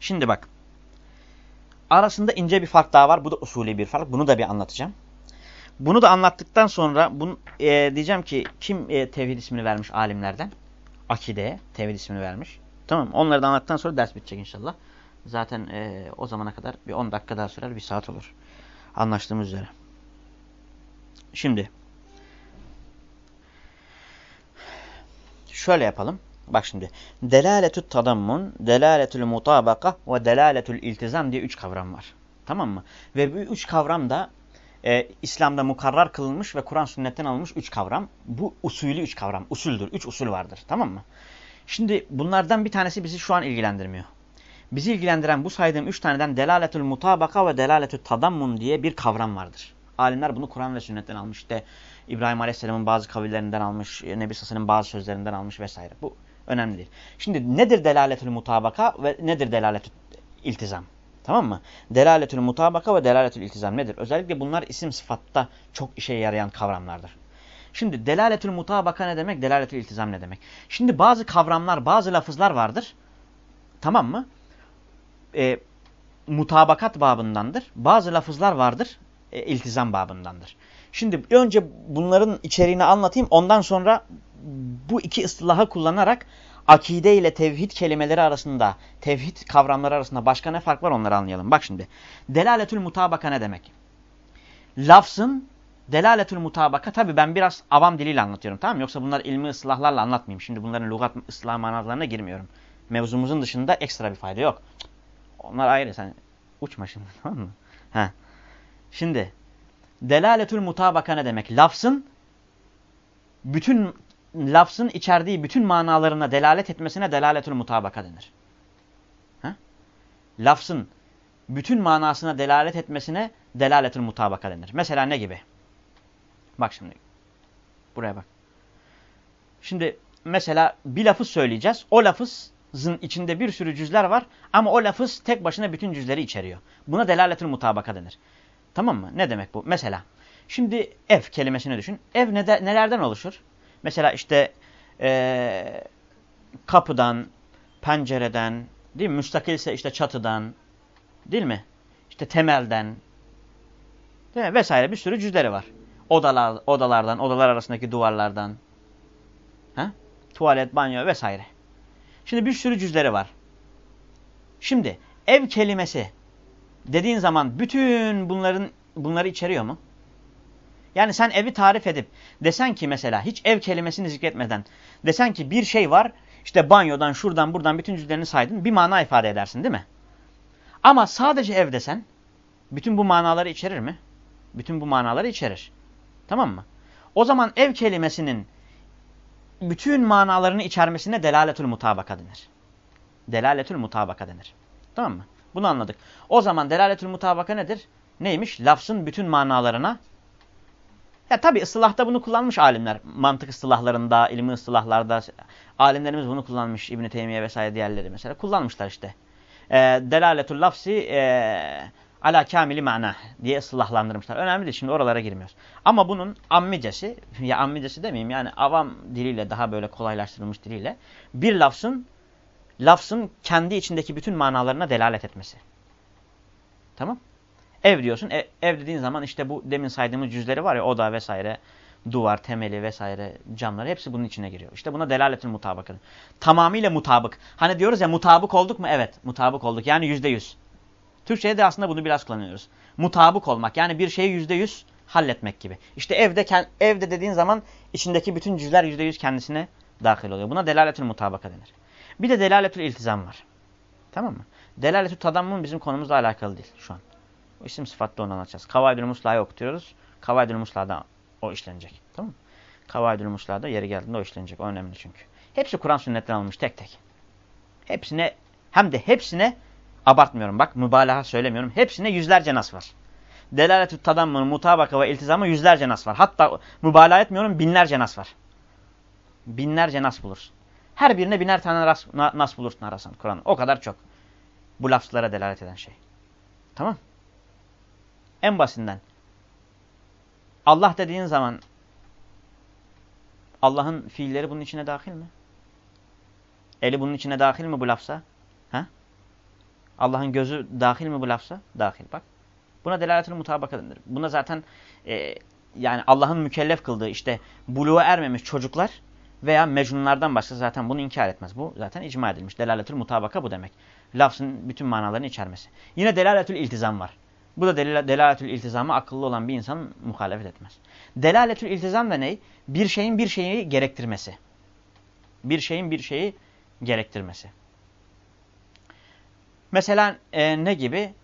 Şimdi bak. Arasında ince bir fark daha var. Bu da usulü bir fark. Bunu da bir anlatacağım. Bunu da anlattıktan sonra bunu, e, diyeceğim ki kim e, tevhid ismini vermiş alimlerden? Akideye tevhid ismini vermiş. Tamam Onları da anlattıktan sonra ders bitecek inşallah. Zaten e, o zamana kadar bir 10 dakika daha sürer bir saat olur. Anlaştığımız üzere. Şimdi. Şöyle yapalım. Bak şimdi. Delaletü tadammun, delaletül mutabaka ve delaletül iltizam diye üç kavram var. Tamam mı? Ve bu üç kavram da e, İslam'da mukarrar kılınmış ve Kur'an sünnetten alınmış üç kavram. Bu usulü üç kavram. Usuldür. Üç usul vardır. Tamam mı? Şimdi bunlardan bir tanesi bizi şu an ilgilendirmiyor. Bizi ilgilendiren bu saydığım üç taneden delaletül mutabaka ve delaletül tadammun diye bir kavram vardır. Alimler bunu Kur'an ve sünnetten almış. İşte İbrahim Aleyhisselam'ın bazı kavillerinden almış, Nebi Sasa'nın bazı sözlerinden almış vesaire. Bu Önemli değil. Şimdi nedir delaletül mutabaka ve nedir delaletül iltizam? Tamam mı? Delaletül mutabaka ve delaletül iltizam nedir? Özellikle bunlar isim sıfatta çok işe yarayan kavramlardır. Şimdi delaletül mutabaka ne demek? Delaletül iltizam ne demek? Şimdi bazı kavramlar, bazı lafızlar vardır. Tamam mı? E, mutabakat babındandır. Bazı lafızlar vardır. E, iltizam babındandır. Şimdi önce bunların içeriğini anlatayım. Ondan sonra bu iki ıslahı kullanarak akide ile tevhid kelimeleri arasında, tevhid kavramları arasında başka ne fark var onları anlayalım. Bak şimdi. Delaletül mutabaka ne demek? Lafzın delaletül mutabaka tabi ben biraz avam diliyle anlatıyorum tamam mı? Yoksa bunlar ilmi ıslahlarla anlatmayayım. Şimdi bunların lügat ıslah manalarına girmiyorum. Mevzumuzun dışında ekstra bir fayda yok. Onlar ayrı sen uçma şimdi tamam mı? Ha. Şimdi delaletül mutabaka ne demek? Lafzın bütün lafzın içerdiği bütün manalarına delalet etmesine delaletül mutabaka denir. Ha? Lafzın bütün manasına delalet etmesine delaletül mutabaka denir. Mesela ne gibi? Bak şimdi. Buraya bak. Şimdi mesela bir lafız söyleyeceğiz. O lafızın içinde bir sürü cüzler var ama o lafız tek başına bütün cüzleri içeriyor. Buna delaletül mutabaka denir. Tamam mı? Ne demek bu? Mesela şimdi ev kelimesini düşün. Ev ne de, nelerden oluşur? Mesela işte ee, kapıdan, pencereden, değil mi? Müstakilse işte çatıdan, değil mi? İşte temelden, değil mi? Vesaire bir sürü cüzleri var. Odalar, odalardan, odalar arasındaki duvarlardan, ha? tuvalet, banyo vesaire. Şimdi bir sürü cüzleri var. Şimdi ev kelimesi dediğin zaman bütün bunların bunları içeriyor mu? Yani sen evi tarif edip desen ki mesela hiç ev kelimesini zikretmeden desen ki bir şey var işte banyodan şuradan buradan bütün cüzlerini saydın bir mana ifade edersin değil mi? Ama sadece ev desen bütün bu manaları içerir mi? Bütün bu manaları içerir. Tamam mı? O zaman ev kelimesinin bütün manalarını içermesine delaletül mutabaka denir. Delaletül mutabaka denir. Tamam mı? Bunu anladık. O zaman delaletül mutabaka nedir? Neymiş? Lafzın bütün manalarına ya tabi ıslahta bunu kullanmış alimler. Mantık ıslahlarında, ilmi ıslahlarda alimlerimiz bunu kullanmış. İbn Teymiye vesaire diğerleri mesela kullanmışlar işte. E, delaletul lafsi e, ala kamili mana diye ıslahlandırmışlar. Önemli değil şimdi oralara girmiyoruz. Ama bunun ammicesi ya ammicesi demeyeyim yani avam diliyle daha böyle kolaylaştırılmış diliyle bir lafzın lafzın kendi içindeki bütün manalarına delalet etmesi. Tamam? Ev diyorsun. E, ev dediğin zaman işte bu demin saydığımız cüzleri var ya oda vesaire, duvar, temeli vesaire, camları hepsi bunun içine giriyor. İşte buna delaletül mutabakı. Tamamıyla mutabık. Hani diyoruz ya mutabık olduk mu? Evet mutabık olduk. Yani yüzde yüz. Türkçe'de de aslında bunu biraz kullanıyoruz. Mutabık olmak yani bir şeyi yüzde yüz halletmek gibi. İşte evde evde dediğin zaman içindeki bütün cüzler yüzde yüz kendisine dahil oluyor. Buna delaletül mutabaka denir. Bir de delaletül iltizam var. Tamam mı? Delaletül tadammun bizim konumuzla alakalı değil şu an. O isim sıfatla onu anlatacağız. Kavaydül Musla'yı okutuyoruz. Kavaydül Musla'da o işlenecek. Tamam mı? Kavaydül Musla'da yeri geldiğinde o işlenecek. O önemli çünkü. Hepsi Kur'an sünnetten alınmış tek tek. Hepsine hem de hepsine abartmıyorum bak mübalağa söylemiyorum. Hepsine yüzlerce nas var. Delaletü tadammun, mutabaka ve iltizamı yüzlerce nas var. Hatta mübalağa etmiyorum binlerce nas var. Binlerce nas bulursun. Her birine biner tane nas, nas bulursun arasan Kur'an. O kadar çok. Bu lafzlara delalet eden şey. Tamam en basitinden. Allah dediğin zaman Allah'ın fiilleri bunun içine dahil mi? Eli bunun içine dahil mi bu lafza? Ha? Allah'ın gözü dahil mi bu lafza? Dahil bak. Buna delaletül mutabaka denir. Buna zaten e, yani Allah'ın mükellef kıldığı işte buluğa ermemiş çocuklar veya mecnunlardan başka zaten bunu inkar etmez. Bu zaten icma edilmiş. Delaletül mutabaka bu demek. Lafzın bütün manalarını içermesi. Yine delaletül iltizam var. Bu da delal delaletül iltizamı akıllı olan bir insan muhalefet etmez. Delaletül iltizam da ne? Bir şeyin bir şeyi gerektirmesi. Bir şeyin bir şeyi gerektirmesi. Mesela e, ne gibi?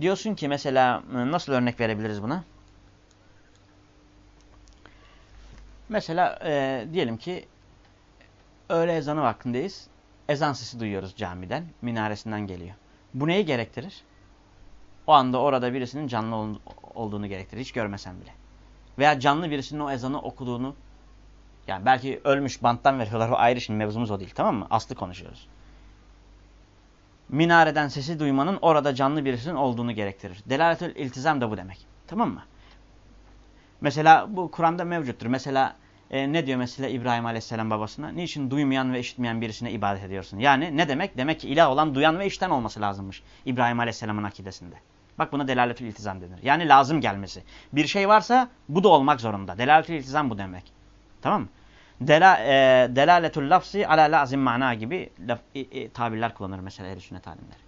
Diyorsun ki mesela e, nasıl örnek verebiliriz buna? Mesela e, diyelim ki öğle ezanı vaktindeyiz. Ezan sesi duyuyoruz camiden. Minaresinden geliyor. Bu neyi gerektirir? O anda orada birisinin canlı olduğunu gerektirir. Hiç görmesen bile. Veya canlı birisinin o ezanı okuduğunu Yani belki ölmüş banttan veriyorlar o ayrı şimdi mevzumuz o değil tamam mı? Aslı konuşuyoruz. Minareden sesi duymanın orada canlı birisinin olduğunu gerektirir. Delaletül iltizam da bu demek. Tamam mı? Mesela bu Kur'an'da mevcuttur. Mesela e, ne diyor mesela İbrahim Aleyhisselam babasına? Niçin duymayan ve işitmeyen birisine ibadet ediyorsun? Yani ne demek? Demek ki ilah olan duyan ve işten olması lazımmış. İbrahim Aleyhisselam'ın akidesinde. Bak buna delaletül iltizam denir. Yani lazım gelmesi. Bir şey varsa bu da olmak zorunda. Delaletül iltizam bu demek. Tamam mı? Dela, e, delaletül lafzi ala lazim mana gibi laf, e, e, tabirler kullanır mesela ehl sünnet alimleri.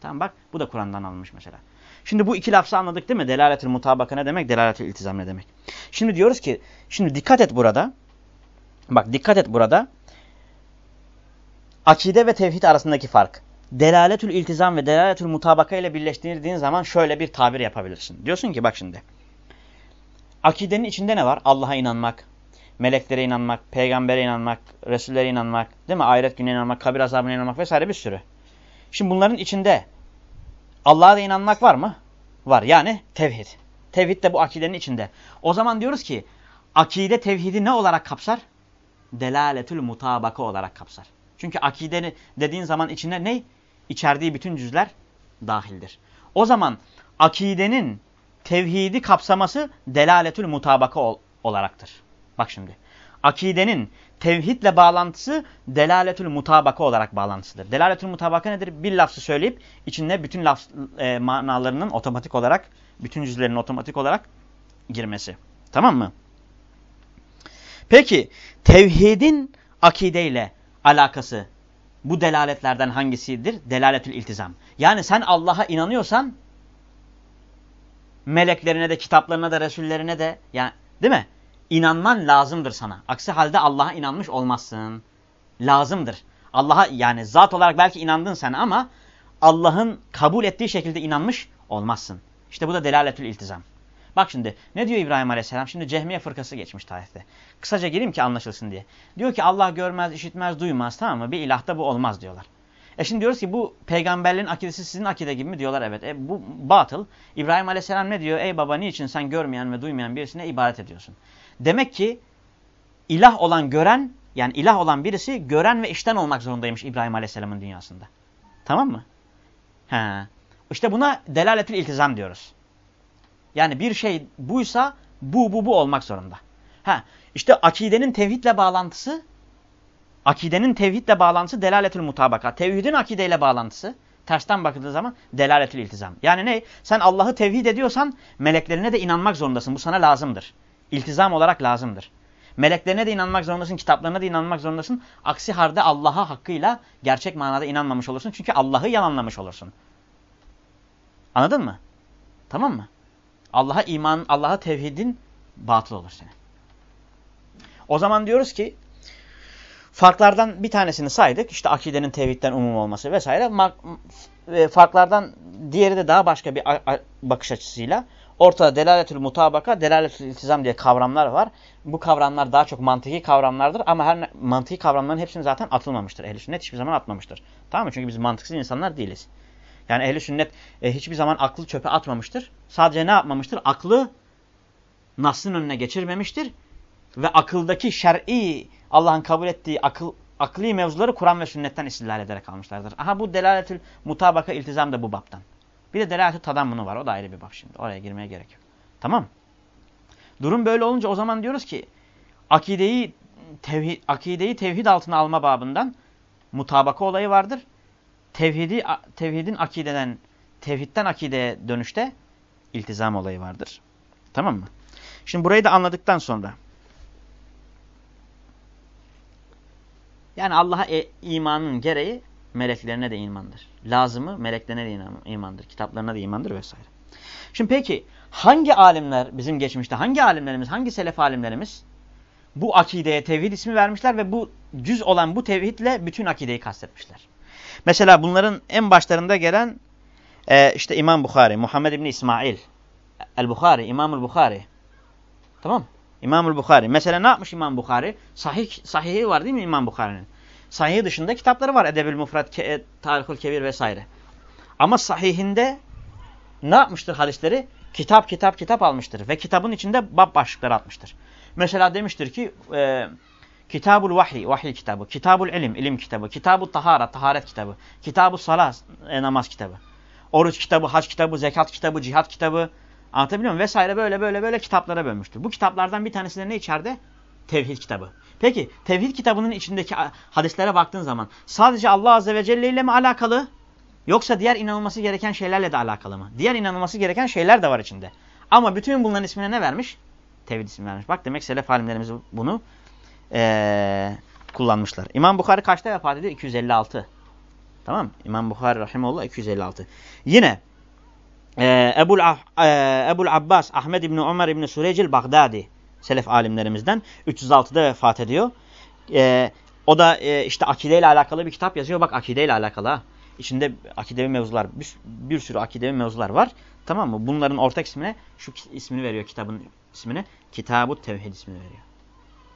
Tamam bak bu da Kur'an'dan alınmış mesela. Şimdi bu iki lafzı anladık değil mi? Delaletül mutabaka ne demek? Delaletül iltizam ne demek? Şimdi diyoruz ki, şimdi dikkat et burada. Bak dikkat et burada. Akide ve tevhid arasındaki fark. Delaletül iltizam ve delaletül mutabaka ile birleştirdiğin zaman şöyle bir tabir yapabilirsin. Diyorsun ki bak şimdi. Akidenin içinde ne var? Allah'a inanmak, meleklere inanmak, peygambere inanmak, resullere inanmak, değil mi? Ahiret gününe inanmak, kabir azabına inanmak vesaire bir sürü. Şimdi bunların içinde Allah'a da inanmak var mı? Var. Yani tevhid. Tevhid de bu akidenin içinde. O zaman diyoruz ki akide tevhidi ne olarak kapsar? Delaletül mutabaka olarak kapsar. Çünkü akideni dediğin zaman içinde ne? İçerdiği bütün cüzler dahildir. O zaman akidenin tevhidi kapsaması delaletül mutabaka ol olaraktır. Bak şimdi. Akidenin tevhidle bağlantısı delaletül mutabaka olarak bağlantısıdır. Delaletül mutabaka nedir? Bir lafzı söyleyip içinde bütün laf e, manalarının otomatik olarak, bütün cüzlerinin otomatik olarak girmesi. Tamam mı? Peki tevhidin akideyle alakası bu delaletlerden hangisidir? Delaletül iltizam. Yani sen Allah'a inanıyorsan meleklerine de, kitaplarına da, resullerine de yani değil mi? inanman lazımdır sana. Aksi halde Allah'a inanmış olmazsın. Lazımdır. Allah'a yani zat olarak belki inandın sen ama Allah'ın kabul ettiği şekilde inanmış olmazsın. İşte bu da delaletül iltizam. Bak şimdi ne diyor İbrahim Aleyhisselam? Şimdi Cehmiye fırkası geçmiş tarihte. Kısaca gireyim ki anlaşılsın diye. Diyor ki Allah görmez, işitmez, duymaz tamam mı? Bir ilahta bu olmaz diyorlar. E şimdi diyoruz ki bu peygamberlerin akidesi sizin akide gibi mi diyorlar? Evet. E bu batıl. İbrahim Aleyhisselam ne diyor? Ey baba niçin sen görmeyen ve duymayan birisine ibadet ediyorsun? Demek ki ilah olan gören yani ilah olan birisi gören ve işten olmak zorundaymış İbrahim Aleyhisselam'ın dünyasında. Tamam mı? He. İşte buna delaletül iltizam diyoruz. Yani bir şey buysa bu bu bu olmak zorunda. Ha, işte akidenin tevhidle bağlantısı akidenin tevhidle bağlantısı delaletül mutabaka. Tevhidin akideyle bağlantısı tersten bakıldığı zaman delaletül iltizam. Yani ne? Sen Allah'ı tevhid ediyorsan meleklerine de inanmak zorundasın. Bu sana lazımdır. İltizam olarak lazımdır. Meleklerine de inanmak zorundasın, kitaplarına da inanmak zorundasın. Aksi halde Allah'a hakkıyla gerçek manada inanmamış olursun. Çünkü Allah'ı yalanlamış olursun. Anladın mı? Tamam mı? Allah'a iman, Allah'a tevhidin batıl olur senin. O zaman diyoruz ki farklardan bir tanesini saydık. İşte akidenin tevhidden umum olması vesaire. E, farklardan diğeri de daha başka bir bakış açısıyla Ortada delaletül mutabaka, delaletül iltizam diye kavramlar var. Bu kavramlar daha çok mantıki kavramlardır ama her mantıki kavramların hepsini zaten atılmamıştır. Ehl-i sünnet hiçbir zaman atmamıştır. Tamam mı? Çünkü biz mantıksız insanlar değiliz. Yani ehli sünnet e, hiçbir zaman aklı çöpe atmamıştır. Sadece ne yapmamıştır? Aklı Nas'ın önüne geçirmemiştir. Ve akıldaki şer'i Allah'ın kabul ettiği akıl akli mevzuları Kur'an ve sünnetten istillal ederek almışlardır. Aha bu delaletül mutabaka iltizam da bu baptan. Bir de delalet-i tadammunu var. O da ayrı bir bak şimdi. Oraya girmeye gerek yok. Tamam Durum böyle olunca o zaman diyoruz ki akideyi tevhid, akideyi tevhid altına alma babından mutabaka olayı vardır. Tevhidi, tevhidin akideden, tevhidden akideye dönüşte iltizam olayı vardır. Tamam mı? Şimdi burayı da anladıktan sonra yani Allah'a e, imanın gereği meleklerine de imandır. Lazımı meleklerine de imandır. Kitaplarına da imandır vesaire. Şimdi peki hangi alimler bizim geçmişte hangi alimlerimiz hangi selef alimlerimiz bu akideye tevhid ismi vermişler ve bu cüz olan bu tevhidle bütün akideyi kastetmişler. Mesela bunların en başlarında gelen e, işte İmam Bukhari, Muhammed İbni İsmail, El-Bukhari, İmam-ı Bukhari. Tamam İmam-ı Bukhari. Mesela ne yapmış İmam Bukhari? Sahih, sahihi var değil mi İmam Bukhari'nin? Sahih dışında kitapları var. Edebül Mufrat, Ke e, Tarihul Kebir vesaire. Ama sahihinde ne yapmıştır hadisleri? Kitap kitap kitap almıştır. Ve kitabın içinde bab başlıkları atmıştır. Mesela demiştir ki e, Kitabul vahiy, vahiy kitabı. Kitabul ilim, ilim kitabı. Kitabul tahara, taharet kitabı. Kitabul salah, e, namaz kitabı. Oruç kitabı, hac kitabı, zekat kitabı, cihat kitabı. Anlatabiliyor muyum? Vesaire böyle böyle böyle kitaplara bölmüştür. Bu kitaplardan bir tanesi de ne içeride? Tevhid kitabı. Peki tevhid kitabının içindeki hadislere baktığın zaman sadece Allah Azze ve Celle ile mi alakalı? Yoksa diğer inanılması gereken şeylerle de alakalı mı? Diğer inanılması gereken şeyler de var içinde. Ama bütün bunların ismine ne vermiş? Tevhid ismi vermiş. Bak demek selef alimlerimiz bunu ee, kullanmışlar. İmam Bukhari kaçta vefat ediyor? 256. Tamam İmam Bukhari Rahimullah 256. Yine e, Ebul, e, Ebul Abbas Ahmed İbni Ömer İbni Sürecil Bagdadi selef alimlerimizden 306'da vefat ediyor. E, o da e, işte akideyle alakalı bir kitap yazıyor. Bak akideyle alakalı ha. İçinde akidevi mevzular, bir, bir sürü akidevi mevzular var. Tamam mı? Bunların ortak ismine şu ismini veriyor kitabın ismini. Kitab-ı Tevhid ismini veriyor.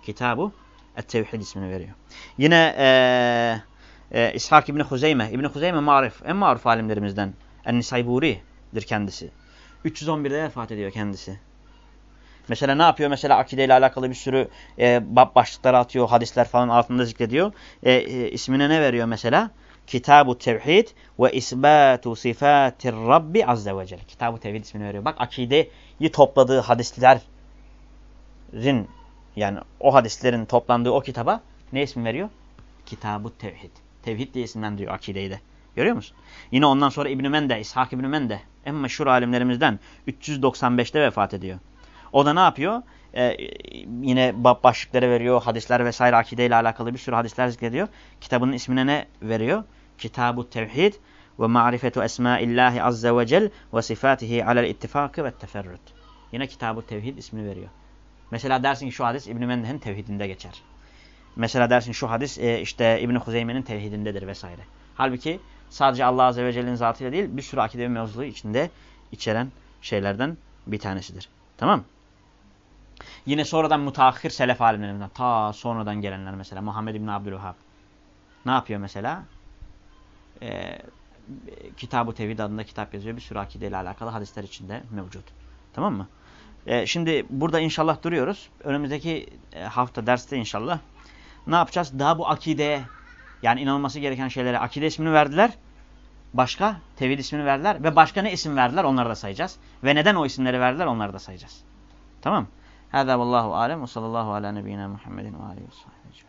Kitab-ı Et-Tevhid ismini veriyor. Yine e, e, İshak İbni Huzeyme. İbni Huzeyme marif. En maruf alimlerimizden. En-Nisayburi'dir kendisi. 311'de vefat ediyor kendisi. Mesela ne yapıyor? Mesela akideyle alakalı bir sürü e, bab başlıkları atıyor, hadisler falan altında zikrediyor. E, e, ismine ne veriyor mesela? Kitab-ı Tevhid ve İsbatu Sifatir Rabbi Azze ve Celle. Kitab-ı Tevhid ismini veriyor. Bak akideyi topladığı hadislerin yani o hadislerin toplandığı o kitaba ne ismi veriyor? Kitab-ı Tevhid. Tevhid diye isimlendiriyor akideyi de. Görüyor musun? Yine ondan sonra İbn-i Mende, İshak İbn-i Mende en meşhur alimlerimizden 395'te vefat ediyor. O da ne yapıyor? Ee, yine bab başlıkları veriyor, hadisler vesaire akideyle alakalı bir sürü hadisler zikrediyor. Kitabının ismine ne veriyor? Kitab-ı Tevhid ve Ma'rifetu Esmaillahi Azze ve Cel ve Sifatihi alel ittifakı ve teferrüt. Yine Kitab-ı Tevhid ismini veriyor. Mesela dersin ki şu hadis İbn-i Mende'nin tevhidinde geçer. Mesela dersin şu hadis e, işte İbn-i Huzeyme'nin tevhidindedir vesaire. Halbuki sadece Allah Azze ve Celle'nin zatıyla değil bir sürü akidevi mevzuluğu içinde içeren şeylerden bir tanesidir. Tamam Yine sonradan mutahhir selef alimlerinden ta sonradan gelenler mesela Muhammed İbn Abdülvahhab ne yapıyor mesela? Ee, Kitab-ı Tevhid adında kitap yazıyor. Bir sürü akideyle alakalı hadisler içinde mevcut. Tamam mı? Ee, şimdi burada inşallah duruyoruz. Önümüzdeki e, hafta derste inşallah ne yapacağız? Daha bu akideye yani inanılması gereken şeylere akide ismini verdiler. Başka tevhid ismini verdiler ve başka ne isim verdiler onları da sayacağız. Ve neden o isimleri verdiler onları da sayacağız. Tamam Hâzâ vallahu alem ve sallallahu ala nebiyyina Muhammedin ve aleyhi ve